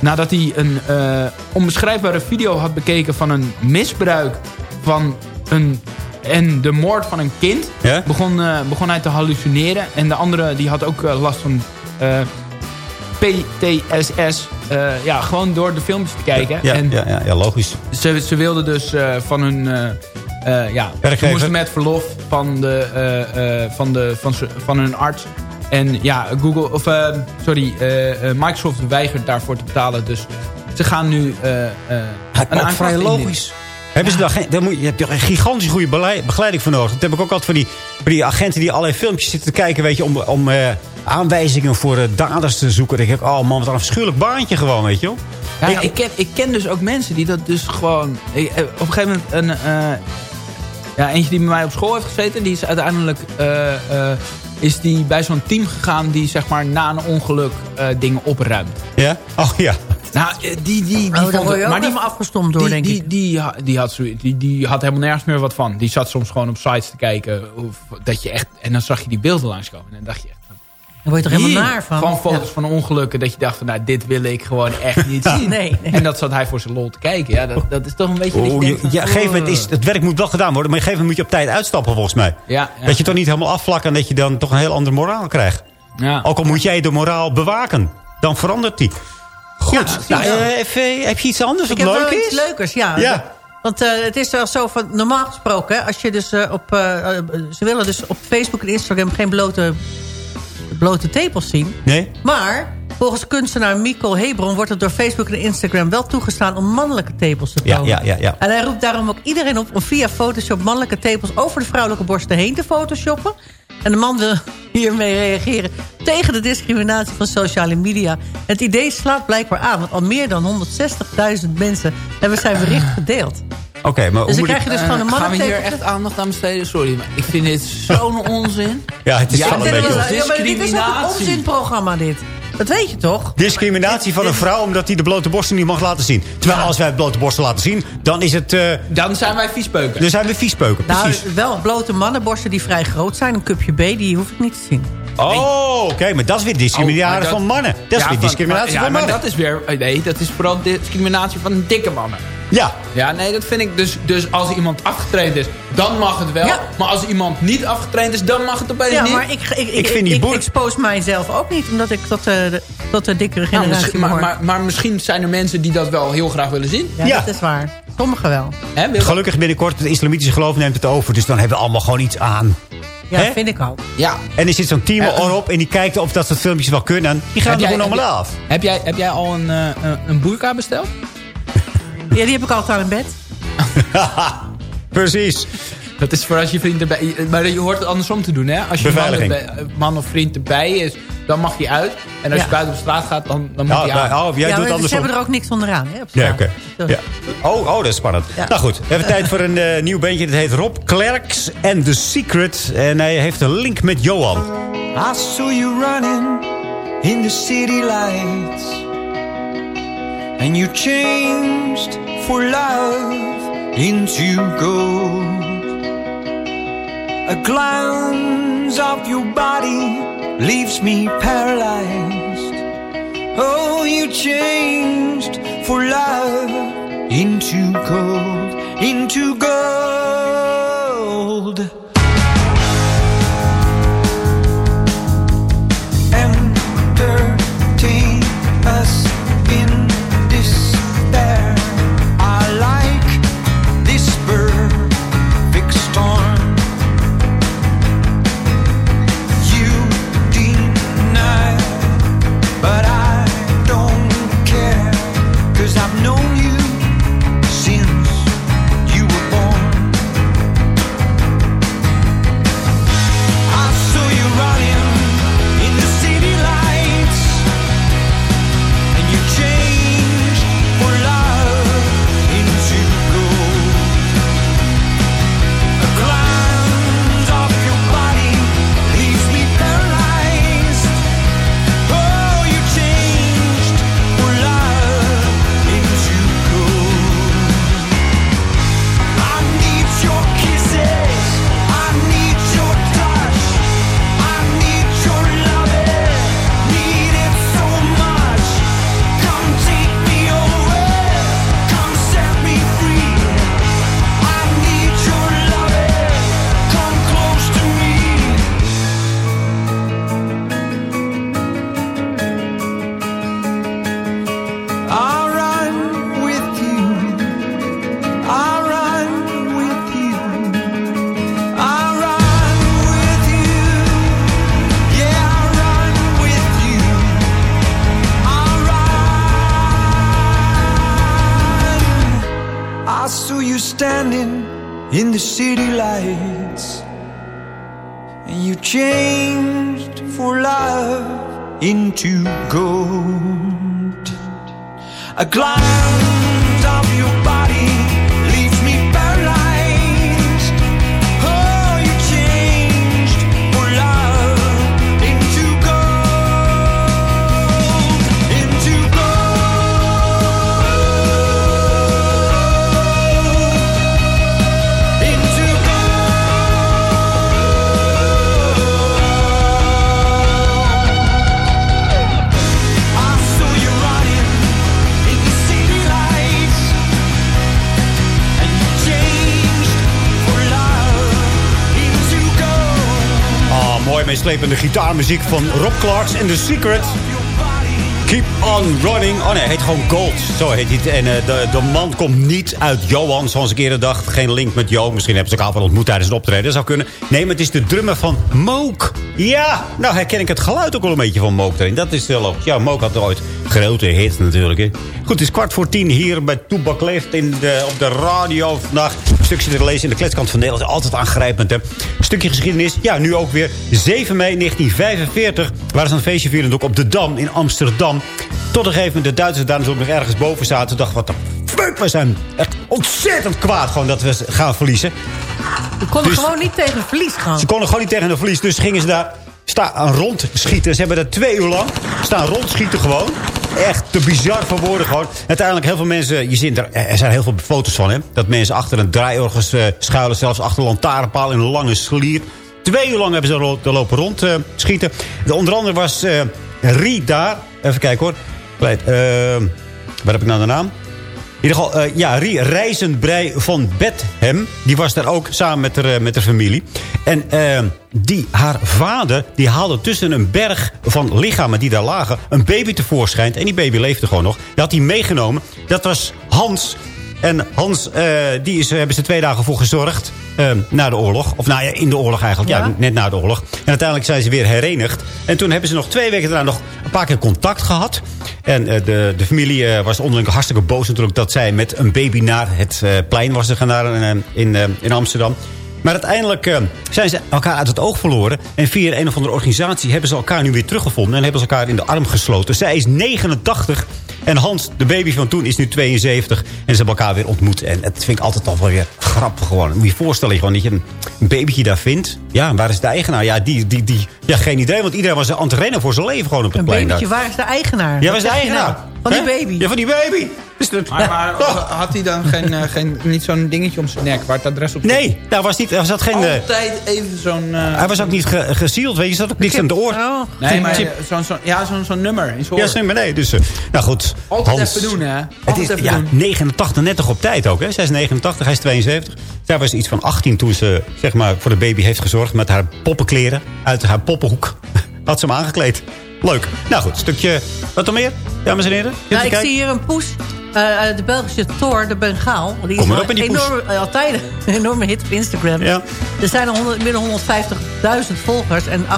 nadat hij een eh, onbeschrijfbare video had bekeken van een misbruik van een en de moord van een kind, Ja? begon, eh, begon hij te hallucineren. En de andere die had ook eh, last van eh, PTSS. ja, gewoon door de filmpjes te kijken. Ja, en ja, ja, ja, logisch. ze, ze wilden dus van hun... ja, ze moesten met verlof van, de, van, de, van, van hun arts. En ja, Google, of sorry, Microsoft weigert daarvoor te betalen. Dus ze gaan nu eh, eh, een vrij logisch. Hebben ze daar geen, daar moet, je, je hebt toch een gigantisch goede begeleiding voor nodig. Dat heb ik ook altijd van die, van die agenten die allerlei filmpjes zitten te kijken... Weet je, om, om eh, aanwijzingen voor eh, daders te zoeken. Dan denk ik, oh man, wat een afschuwelijk baantje gewoon, weet je wel. Ja, ja, ik, ken, ik ken dus ook mensen die dat dus gewoon... ik- eh, op een gegeven moment... Een, eh, ja, eentje die bij mij op school heeft gezeten... die is uiteindelijk eh, eh, is die bij zo'n team gegaan... die zeg maar na een ongeluk eh, dingen opruimt. Ja? Oh ja. Nou, eh, die, die, die Oh, daar vond word het- je ook maar die, even afgestomd door, die, denk die, ik. Die, die, had, die, die had helemaal nergens meer wat van. Die zat soms gewoon op sites te kijken. Of, dat je echt, en dan zag je die beelden langskomen. En dan dacht je echt... van, Daar word je toch helemaal naar van? Gewoon foto's van ongelukken. Dat je dacht van, nou, dit wil ik gewoon echt niet zien. Nee, nee. En dat zat hij voor zijn lol te kijken. Ja, dat, dat is toch een beetje... Oh, je, ja, moment oh. is, het werk moet wel gedaan worden. Maar op een gegeven moment moet je op tijd uitstappen volgens mij. Ja, ja. Dat je toch niet helemaal afvlakt en dat je dan toch een heel andere moraal krijgt. Ja. Ook al moet jij de moraal bewaken. Dan verandert die. Goed. Ja, nou, ja. eh, even, heb je iets anders Ik wat heb leuk is? iets leukers, ja. Ja. Want eh, het is wel zo van, normaal gesproken, hè, als je dus eh, op, eh, eh, ze willen dus op Facebook en Instagram geen blote, blote tepels zien. Nee? Maar volgens kunstenaar Mikkel Hebron wordt het door Facebook en Instagram wel toegestaan om mannelijke tepels te Ja, tonen. ja, ja, ja. En hij roept daarom ook iedereen op om via Photoshop mannelijke tepels over de vrouwelijke borsten heen te photoshoppen. En de man wil hiermee reageren tegen de discriminatie van sociale media. Het idee slaat blijkbaar aan, want al meer dan 160.000 mensen hebben zijn bericht gedeeld. Oké, maar hoe Dus dan moet krijg ik... je dus gewoon een Eh, Gaan we hier echt aandacht aan besteden? Sorry, maar ik vind dit zo'n onzin. Ja, het is Ja, wel een dit beetje... Ja, maar dit is ook een onzinprogramma dit. Dat weet je toch? Discriminatie van een vrouw omdat hij de blote borsten niet mag laten zien. Terwijl als wij de blote borsten laten zien, dan is het... eh, Dan zijn wij viespeuken. dan zijn we viespeuken. Nou, Precies. wel blote mannenborsten die vrij groot zijn. Een cupje B, die hoef ik niet te zien. Oh, oké, maar dat is weer discriminatie Oh, dat- van mannen. Dat is Ja, weer van- discriminatie ja, van maar mannen. dat is weer... Nee, dat is vooral discriminatie van dikke mannen. Ja, Ja, nee, dat vind ik dus... Dus als iemand afgetraind is, dan mag het wel. Ja. Maar als iemand niet afgetraind is, dan mag het opeens Ja, niet. maar ik, ik, ik, Ik vind die ik, expose mijzelf ook niet. Omdat ik tot, eh, de, tot de dikkere Nou, generatie misschien, maar, maar, maar misschien zijn er mensen die dat wel heel graag willen zien. ja, Ja. dat is waar. Sommigen wel. Gelukkig binnenkort het islamitische geloof neemt het over. Dus dan hebben we allemaal gewoon iets aan. Ja, Hè? vind ik ook. Ja. En er zit zo'n team erop en die kijkt of dat soort filmpjes wel kunnen. En die gaan er gewoon allemaal af. Heb jij, heb jij al een, eh, een, een boerka besteld? Ja, die heb ik altijd aan in bed. Precies. Dat is voor als je vriend erbij... Maar je hoort het andersom te doen, hè? Als je man, erbij- man of vriend erbij is, dan mag hij uit. En als Ja. je buiten op straat gaat, dan, dan moet Ja, hij aan. nou, oh, jij ja, doet het ze hebben er ook niks onderaan. Hè, op Ja, straat. oké. Dus- Ja. Oh, oh, dat is spannend. Ja. Nou goed, we hebben tijd voor een eh, nieuw bandje. Dat heet Rob Klerks and The Secret. En hij heeft een link met Johan. I saw you running in the city lights. And you changed for love into gold. A glance of your body leaves me paralyzed. Oh, you changed for love into gold, into gold. Changed for love into gold. A glance meeslepende gitaarmuziek van Rob Clarks en The Secret. Keep on running. Oh nee, heet gewoon Gold. Zo heet hij. En eh, de, de man komt niet uit Johan, zoals ik eerder dacht. Geen link met Jo. Misschien hebben ze elkaar wel ontmoet tijdens het optreden. Dat zou kunnen. Nee, maar het is de drummer van Mook. Ja, nou herken ik het geluid ook wel een beetje van Mook erin. Dat is wel logisch. Ja, Mook had ooit grote hits natuurlijk. Hè. Goed, het is kwart voor tien hier bij Toebak Leeft in de, op de radio vandaag. Een stukje te lezen in de kletskant van Nederland. Altijd aangrijpend, hè. Een stukje geschiedenis. Ja, nu ook weer. 7 mei 1945 waren ze een feestje vierend ook op de Dam in Amsterdam. Tot een gegeven moment de Duitsers daar dus ook nog ergens boven zaten. Dachten wat de fuck, we zijn echt ontzettend kwaad gewoon dat we gaan verliezen. We konden Dus- gewoon niet tegen verlies gaan. Ze konden gewoon niet tegen de verlies. Dus gingen ze daar staan rondschieten. Ze hebben daar twee uur lang staan rondschieten gewoon. Echt te bizar voor woorden gewoon. Uiteindelijk heel veel mensen... Je ziet er, er zijn heel veel foto's van, hè. Dat mensen achter een draaiorgels eh, schuilen. Zelfs achter een lantaarnpaal in een lange slier. Twee uur lang hebben ze te lopen rondschieten. schieten. De onder andere was eh Rie daar. Even kijken hoor. Eh, waar heb ik nou de naam? In ieder geval, eh, ja, Rie Rijzenbrei van Betham. Die was daar ook samen met haar, eh, met haar familie. En eh, die, haar vader die haalde tussen een berg van lichamen die daar lagen... een baby tevoorschijn. En die baby leefde gewoon nog. Die had hij meegenomen. Dat was Hans. En Hans, eh, die is, hebben ze twee dagen voor gezorgd. eh, na de oorlog. Of nou ja, in de oorlog eigenlijk. Ja? Ja. net na de oorlog. En uiteindelijk zijn ze weer herenigd. En toen hebben ze nog twee weken daarna nog een paar keer contact gehad. En eh, de, de familie was onderling hartstikke boos natuurlijk... dat zij met een baby naar het plein was gegaan daar in, in, in Amsterdam. Maar uiteindelijk zijn ze elkaar uit het oog verloren. En via een of andere organisatie hebben ze elkaar nu weer teruggevonden. En hebben ze elkaar in de arm gesloten. Zij is 89 en Hans, de baby van toen, is nu 72. En ze hebben elkaar weer ontmoet. En het vind ik altijd al wel weer grappig gewoon. Moet je je voorstellen gewoon, dat je een, een babytje daar vindt. Ja, waar is de eigenaar? Ja, die, die, die, ja, geen idee. Want iedereen was aan het rennen voor zijn leven gewoon op het Een plein babytje, daar. waar is de eigenaar? Ja, waar is de eigenaar? Van die baby. Ja, van die baby. Is dat... Maar, maar had hij dan geen, eh, geen, niet zo'n dingetje om zijn nek waar het adres op stond? Nee, daar was niet, er zat geen... eh, Altijd even zo'n... eh, hij was ook niet ge gesealed, weet je. Er zat ook niks aan de oor. Oh. Nee, maar zo'n zo'n- ja, zo'n zo'n nummer in zijn Ja, oor. zijn nee. Dus, nou goed. Altijd Hans. even doen, hè? Het Altijd is even ja, doen. 89 net toch op tijd ook, hè? Zij is 89, hij is 72. Zij was iets van 18 toen ze zeg maar, voor de baby heeft gezorgd... met haar poppenkleren uit haar poppenhoek. Had ze hem aangekleed. Leuk. Nou goed, stukje... Wat dan meer, dames en heren? Nou, ik zie hier een poes. uit de Belgische Thor, de Bengaal. Die Kom is op in die eh, altijd een enorme hit op Instagram. Ja. Er zijn al 100, meer dan 150.000 volgers en 18.000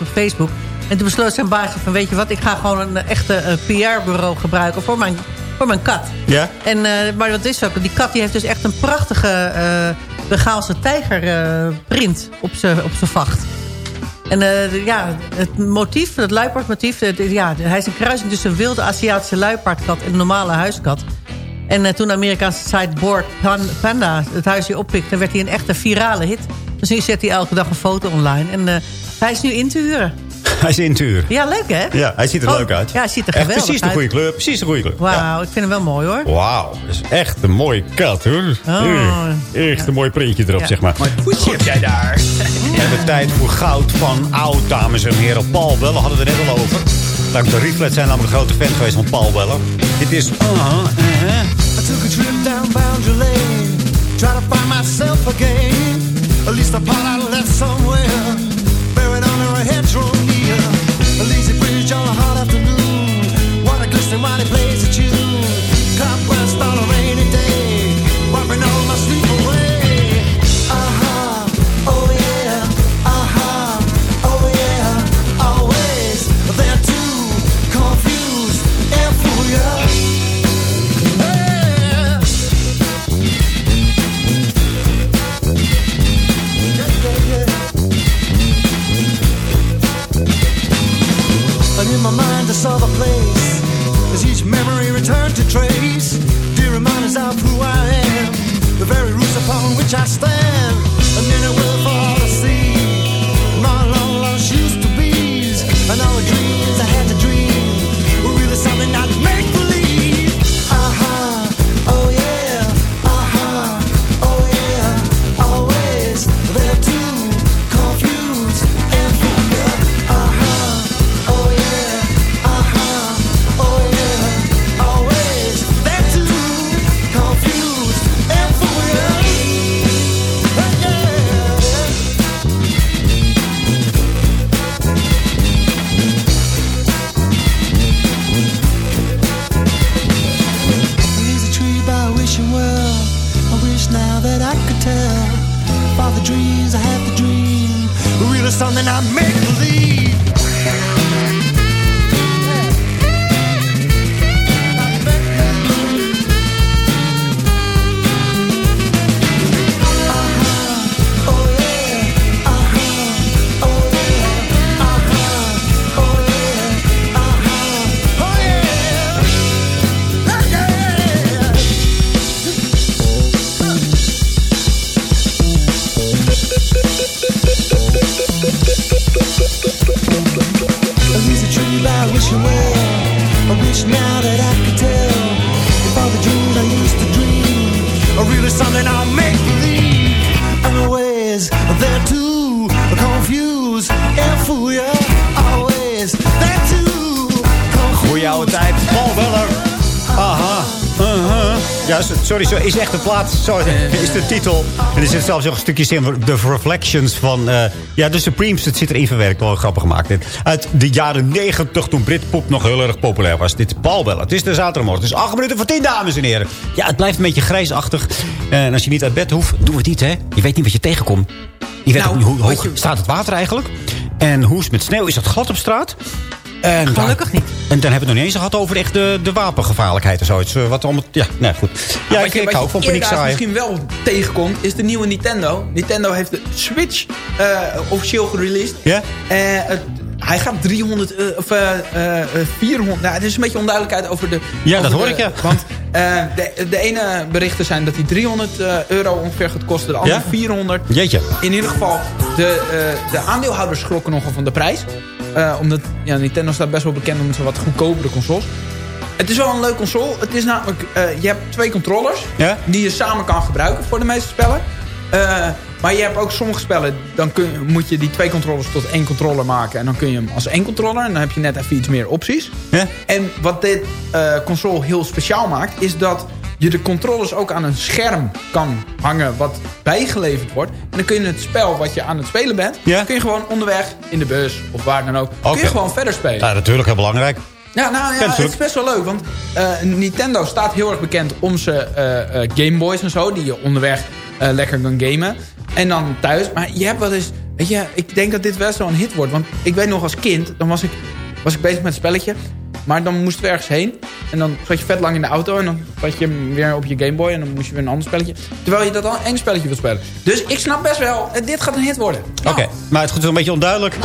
op Facebook. En toen besloot zijn baasje van, weet je wat... ik ga gewoon een echte PR-bureau gebruiken voor mijn, voor mijn kat. Ja? En, maar dat is ook. Die kat die heeft dus echt een prachtige Bengaalse tijgerprint op zijn op zijn vacht. En eh, ja, het motief, het luipaardmotief... ja, hij is een kruising tussen een wilde Aziatische luipaardkat... en een normale huiskat. En eh, toen de Amerikaanse site Board Pan- Panda het huisje oppikte... werd hij een echte virale hit. Dus nu zet hij elke dag een foto online. En eh, hij is nu in te huren. Hij is in het uur. Ja, leuk hè? Ja, hij ziet er Oh, leuk uit. Ja, hij ziet er Echt geweldig precies de uit. goede kleur. Precies de goede kleur. Wauw, Ja. ik vind hem wel mooi hoor. Wauw, dat is echt een mooie kat hoor. Oh. Echt een mooi printje erop, Ja. zeg maar. Maar voetje heb jij daar. We hebben tijd voor goud van oud, dames en heren. Paul Weller hadden we het net al over. Dank de Reflet zijn namelijk een grote fan geweest van Paul Weller. Dit is... Uh -huh, I took a trip down Boundary Lane, try to find myself again. At least I left somewhere, somebody plays tune. On a rainy day, wiping all my sleep away. Uh-huh, oh yeah, uh-huh, oh yeah, always. Yeah. And in my mind, I saw the place to trace, dear reminders of who I am, the very roots upon which I stand. Zo is echt de plaat. Zo is de titel. En er zit zelfs nog een stukje in The Reflections van... eh, ja, de Supremes. Het zit erin verwerkt. Wel grappig gemaakt. Dit. Uit de jaren negentig toen Britpop nog heel erg populair was. Dit Paul. Het is de zaterdagmorgen. Het is acht minuten voor tien, dames en heren. Ja, het blijft een beetje grijsachtig. En als je niet uit bed hoeft, doe het niet, hè. Je weet niet wat je tegenkomt. Je weet Nou, ook niet hoe hoog je- staat het water eigenlijk. En hoe is het met sneeuw? Is dat glad op straat? En Gelukkig niet. En dan hebben we het nog niet eens gehad over echt de, de wapengevaarlijkheid en zoiets. Eh, Wat allemaal, ja, nee, goed. Ja, ik, je- ik hou je van paniek zaaien. misschien wel tegenkomt, is de nieuwe Nintendo. Nintendo heeft de Switch eh, officieel gereleased. Ja? Eh, het- hij gaat 300 eh, of eh, eh, eh, 400. Nou, er is een beetje onduidelijkheid over de. Ja, over dat hoor de- ik, ja. Want de, de ene berichten zijn dat hij 300 eh, euro ongeveer gaat kosten, de andere Ja? 400. Jeetje. In ieder geval, de, eh, de aandeelhouders schrokken nogal van de prijs. Eh, omdat ja, Nintendo staat best wel bekend om zijn wat goedkopere consoles. Het is wel een leuk console. Het is namelijk, eh, je hebt twee controllers Ja? die je samen kan gebruiken voor de meeste spellen. Eh, maar je hebt ook sommige spellen, dan kun, moet je die twee controllers tot één controller maken. En dan kun je hem als één controller. En dan heb je net even iets meer opties. Ja? En wat dit console heel speciaal maakt, is dat je de controllers ook aan een scherm kan hangen wat bijgeleverd wordt. En dan kun je het spel wat je aan het spelen bent, kun je gewoon onderweg in de bus of waar dan ook, kun je gewoon verder spelen. Ja, natuurlijk, heel belangrijk. Ja, nou ja, het is best wel leuk. Want eh, Nintendo staat heel erg bekend om zijn eh eh, Game Boys en zo. Die je onderweg lekker kan gamen. En dan thuis. Maar je hebt wel eens... Weet je, ik denk dat dit best wel een hit wordt. Want ik weet nog als kind, dan was ik, was ik bezig met een spelletje. Maar dan moesten we ergens heen. En dan zat je vet lang in de auto. En dan zat je hem weer op je Game Boy. En dan moest je weer een ander spelletje. Terwijl je dat al één spelletje wil spelen. Dus ik snap best wel, dit gaat een hit worden. Oké, maar het is een beetje onduidelijk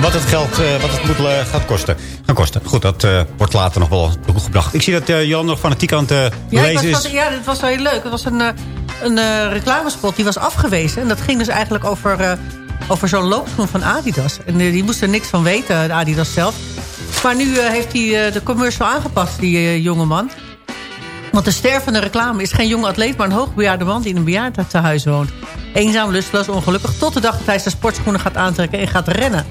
wat het geld eh, wat het moet, eh, gaat kosten. Gaan kosten. Goed, dat eh, wordt later nog wel toegebracht. Ik zie dat eh, Jan nog fanatiek aan het eh, Ja, lezen was, is. ja, dat was wel heel leuk. Het was een, eh, een eh, reclamespot die was afgewezen. En dat ging dus eigenlijk over, eh, over zo'n loopschoen van Adidas. En die moest er niks van weten, de Adidas zelf. Maar nu eh, heeft hij eh, de commercial aangepast, die eh, jonge man. Want de ster van de reclame is geen jonge atleet... maar een hoogbejaarde man die in een bejaardentehuis woont. Eenzaam, lusteloos, ongelukkig... tot de dag dat hij zijn sportschoenen gaat aantrekken en gaat rennen.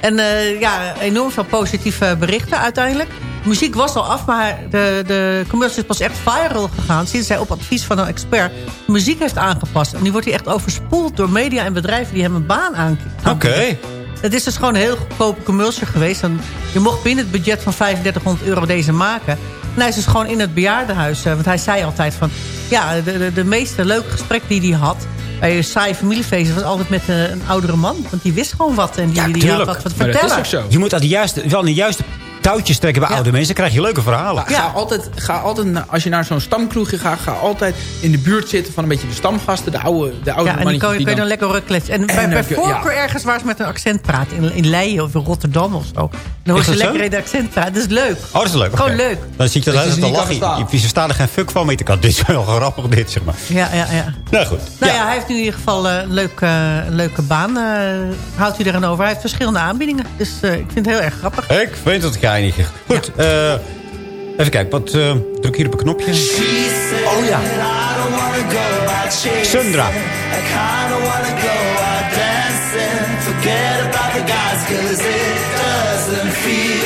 En ja, enorm veel positieve berichten uiteindelijk. De muziek was al af, maar de, de commercial is pas echt viral gegaan... sinds hij op advies van een expert muziek heeft aangepast. En nu wordt hij echt overspoeld door media en bedrijven... die hem een baan aan Oké. Het is dus gewoon een heel goedkope commercial geweest. En je mocht binnen het budget van 3500 euro deze maken. En hij is dus gewoon in het bejaardenhuis. eh, Want hij zei altijd van... Ja, de, de, de meeste leuke gesprekken die hij had... bij een saaie familiefeest was altijd met eh, een oudere man. Want die wist gewoon wat. En die, die had wat te vertellen. is ook zo. Je moet aan de juiste, wel de juiste touwtjes trekken bij oude mensen. Dan krijg je leuke verhalen. Ga altijd, ga altijd naar- als je naar zo'n stamkroegje gaat, ga altijd in de buurt zitten van een beetje de stamgasten, de oude, de oude Ja, en die kun je dan dan- lekker rukletsen. En, En bij, dan je- voorkeur ja. ergens waar ze met een accent praten. In, in Leiden of in Rotterdam of zo. Dan hoor Is je lekker in de accent praten. Dat is leuk. Oh, dat is leuk. Gewoon leuk. Dan zie je dat ze te lachen. Je, je verstaat er geen fuck van, maar je kan dit is wel grappig, dit, zeg maar. Ja, ja, ja. Nou goed. Nou ja, hij heeft nu in ieder geval eh, een leuke, een leuke baan. eh, houdt u er aan over. Hij heeft verschillende aanbiedingen. Dus eh, ik vind het heel erg grappig. Ik vind het Goed, eh, even kijken. Wat, eh, druk hier op een knopje. Oh ja. Sundra. I kinda wanna go out dancing. Forget about the guys, cause it doesn't feel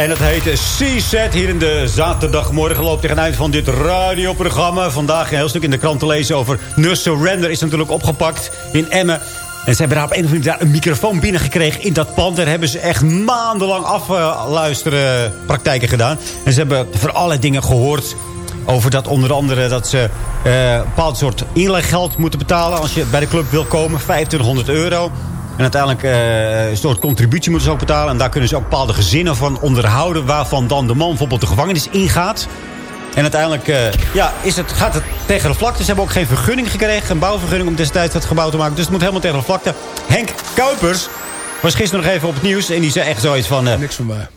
En het heet C-Set hier in de zaterdagmorgen. Loopt tegen het eind van dit radioprogramma. Vandaag een heel stuk in de krant te lezen over Nurse Surrender. Is natuurlijk opgepakt in Emmen. En ze hebben daar op een of andere een microfoon binnengekregen in dat pand. Daar hebben ze echt maandenlang afluisteren praktijken gedaan. En ze hebben voor allerlei dingen gehoord. Over dat onder andere dat ze eh, een bepaald soort inleggeld moeten betalen... als je bij de club wil komen, 2500 euro. En uiteindelijk eh, een soort contributie moeten ze ook betalen. En daar kunnen ze ook bepaalde gezinnen van onderhouden... waarvan dan de man bijvoorbeeld de gevangenis ingaat. En uiteindelijk eh, ja, is het, gaat het tegen de vlakte. Ze hebben ook geen vergunning gekregen. Een bouwvergunning om destijds dat gebouw te maken. Dus het moet helemaal tegen de vlakte. Henk Kuipers was gisteren nog even op het nieuws. En die zei echt zoiets van... eh, Niks van mij.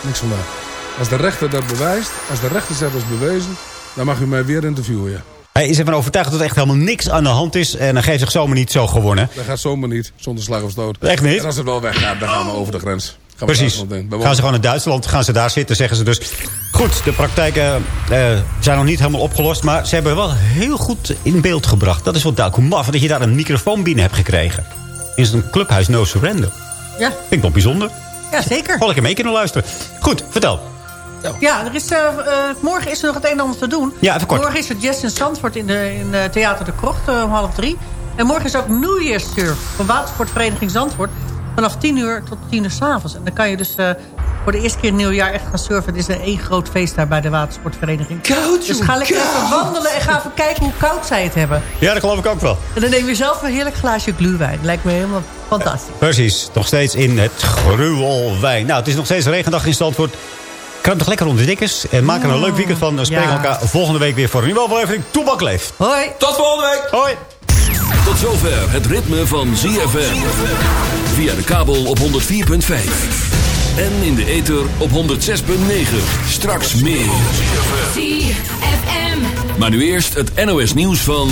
Niks van mij. Als de rechter dat bewijst, als de rechter zegt dat is bewezen... dan mag u mij weer interviewen. Hij is ervan overtuigd dat er echt helemaal niks aan de hand is. En dan geeft zich zomaar niet zo gewonnen. Dat gaat zomaar niet, zonder slag of stoot. Echt niet? En als het wel weggaat, dan gaan we over de grens. Gaan Precies. Gaan ze gewoon naar Duitsland, gaan ze daar zitten, zeggen ze dus. Goed, de praktijken eh, zijn nog niet helemaal opgelost. Maar ze hebben wel heel goed in beeld gebracht. Dat is wel duidelijk. Hoe maf dat je daar een microfoon binnen hebt gekregen. In zo'n clubhuis No Surrender. Ja. Vind ik wel bijzonder. Ja, zeker. Gewoon lekker mee kunnen luisteren. Goed, vertel. Ja, er is, eh, eh, morgen is er nog het een en ander te doen. Ja, even kort. Morgen is het Jazz in Zandvoort in, de, in de Theater de Krocht eh, om half drie. En morgen is ook New Year's Surf van Watersportvereniging Zandvoort. Vanaf 10 uur tot 10 uur s'avonds. En dan kan je dus eh, voor de eerste keer in het nieuwjaar echt gaan surfen. Het is een één groot feest daar bij de Watersportvereniging. Koud, Dus ga lekker koud. even wandelen en ga even kijken hoe koud zij het hebben. Ja, dat geloof ik ook wel. En dan neem je zelf een heerlijk glaasje gluwijn. Lijkt me helemaal fantastisch. Precies, nog steeds in het gruwelwijn. Nou, het is nog steeds regendag in Zandvoort. Kruip nog lekker onder de dikkers. En maak er een leuk weekend van. Spreken we Ja. elkaar volgende week weer voor een nieuwe aflevering. Toebak leeft. Hoi. Tot volgende week. Hoi. Tot zover het ritme van ZFM. Via de kabel op 104.5. En in de ether op 106.9. Straks meer. ZFM. Maar nu eerst het NOS nieuws van...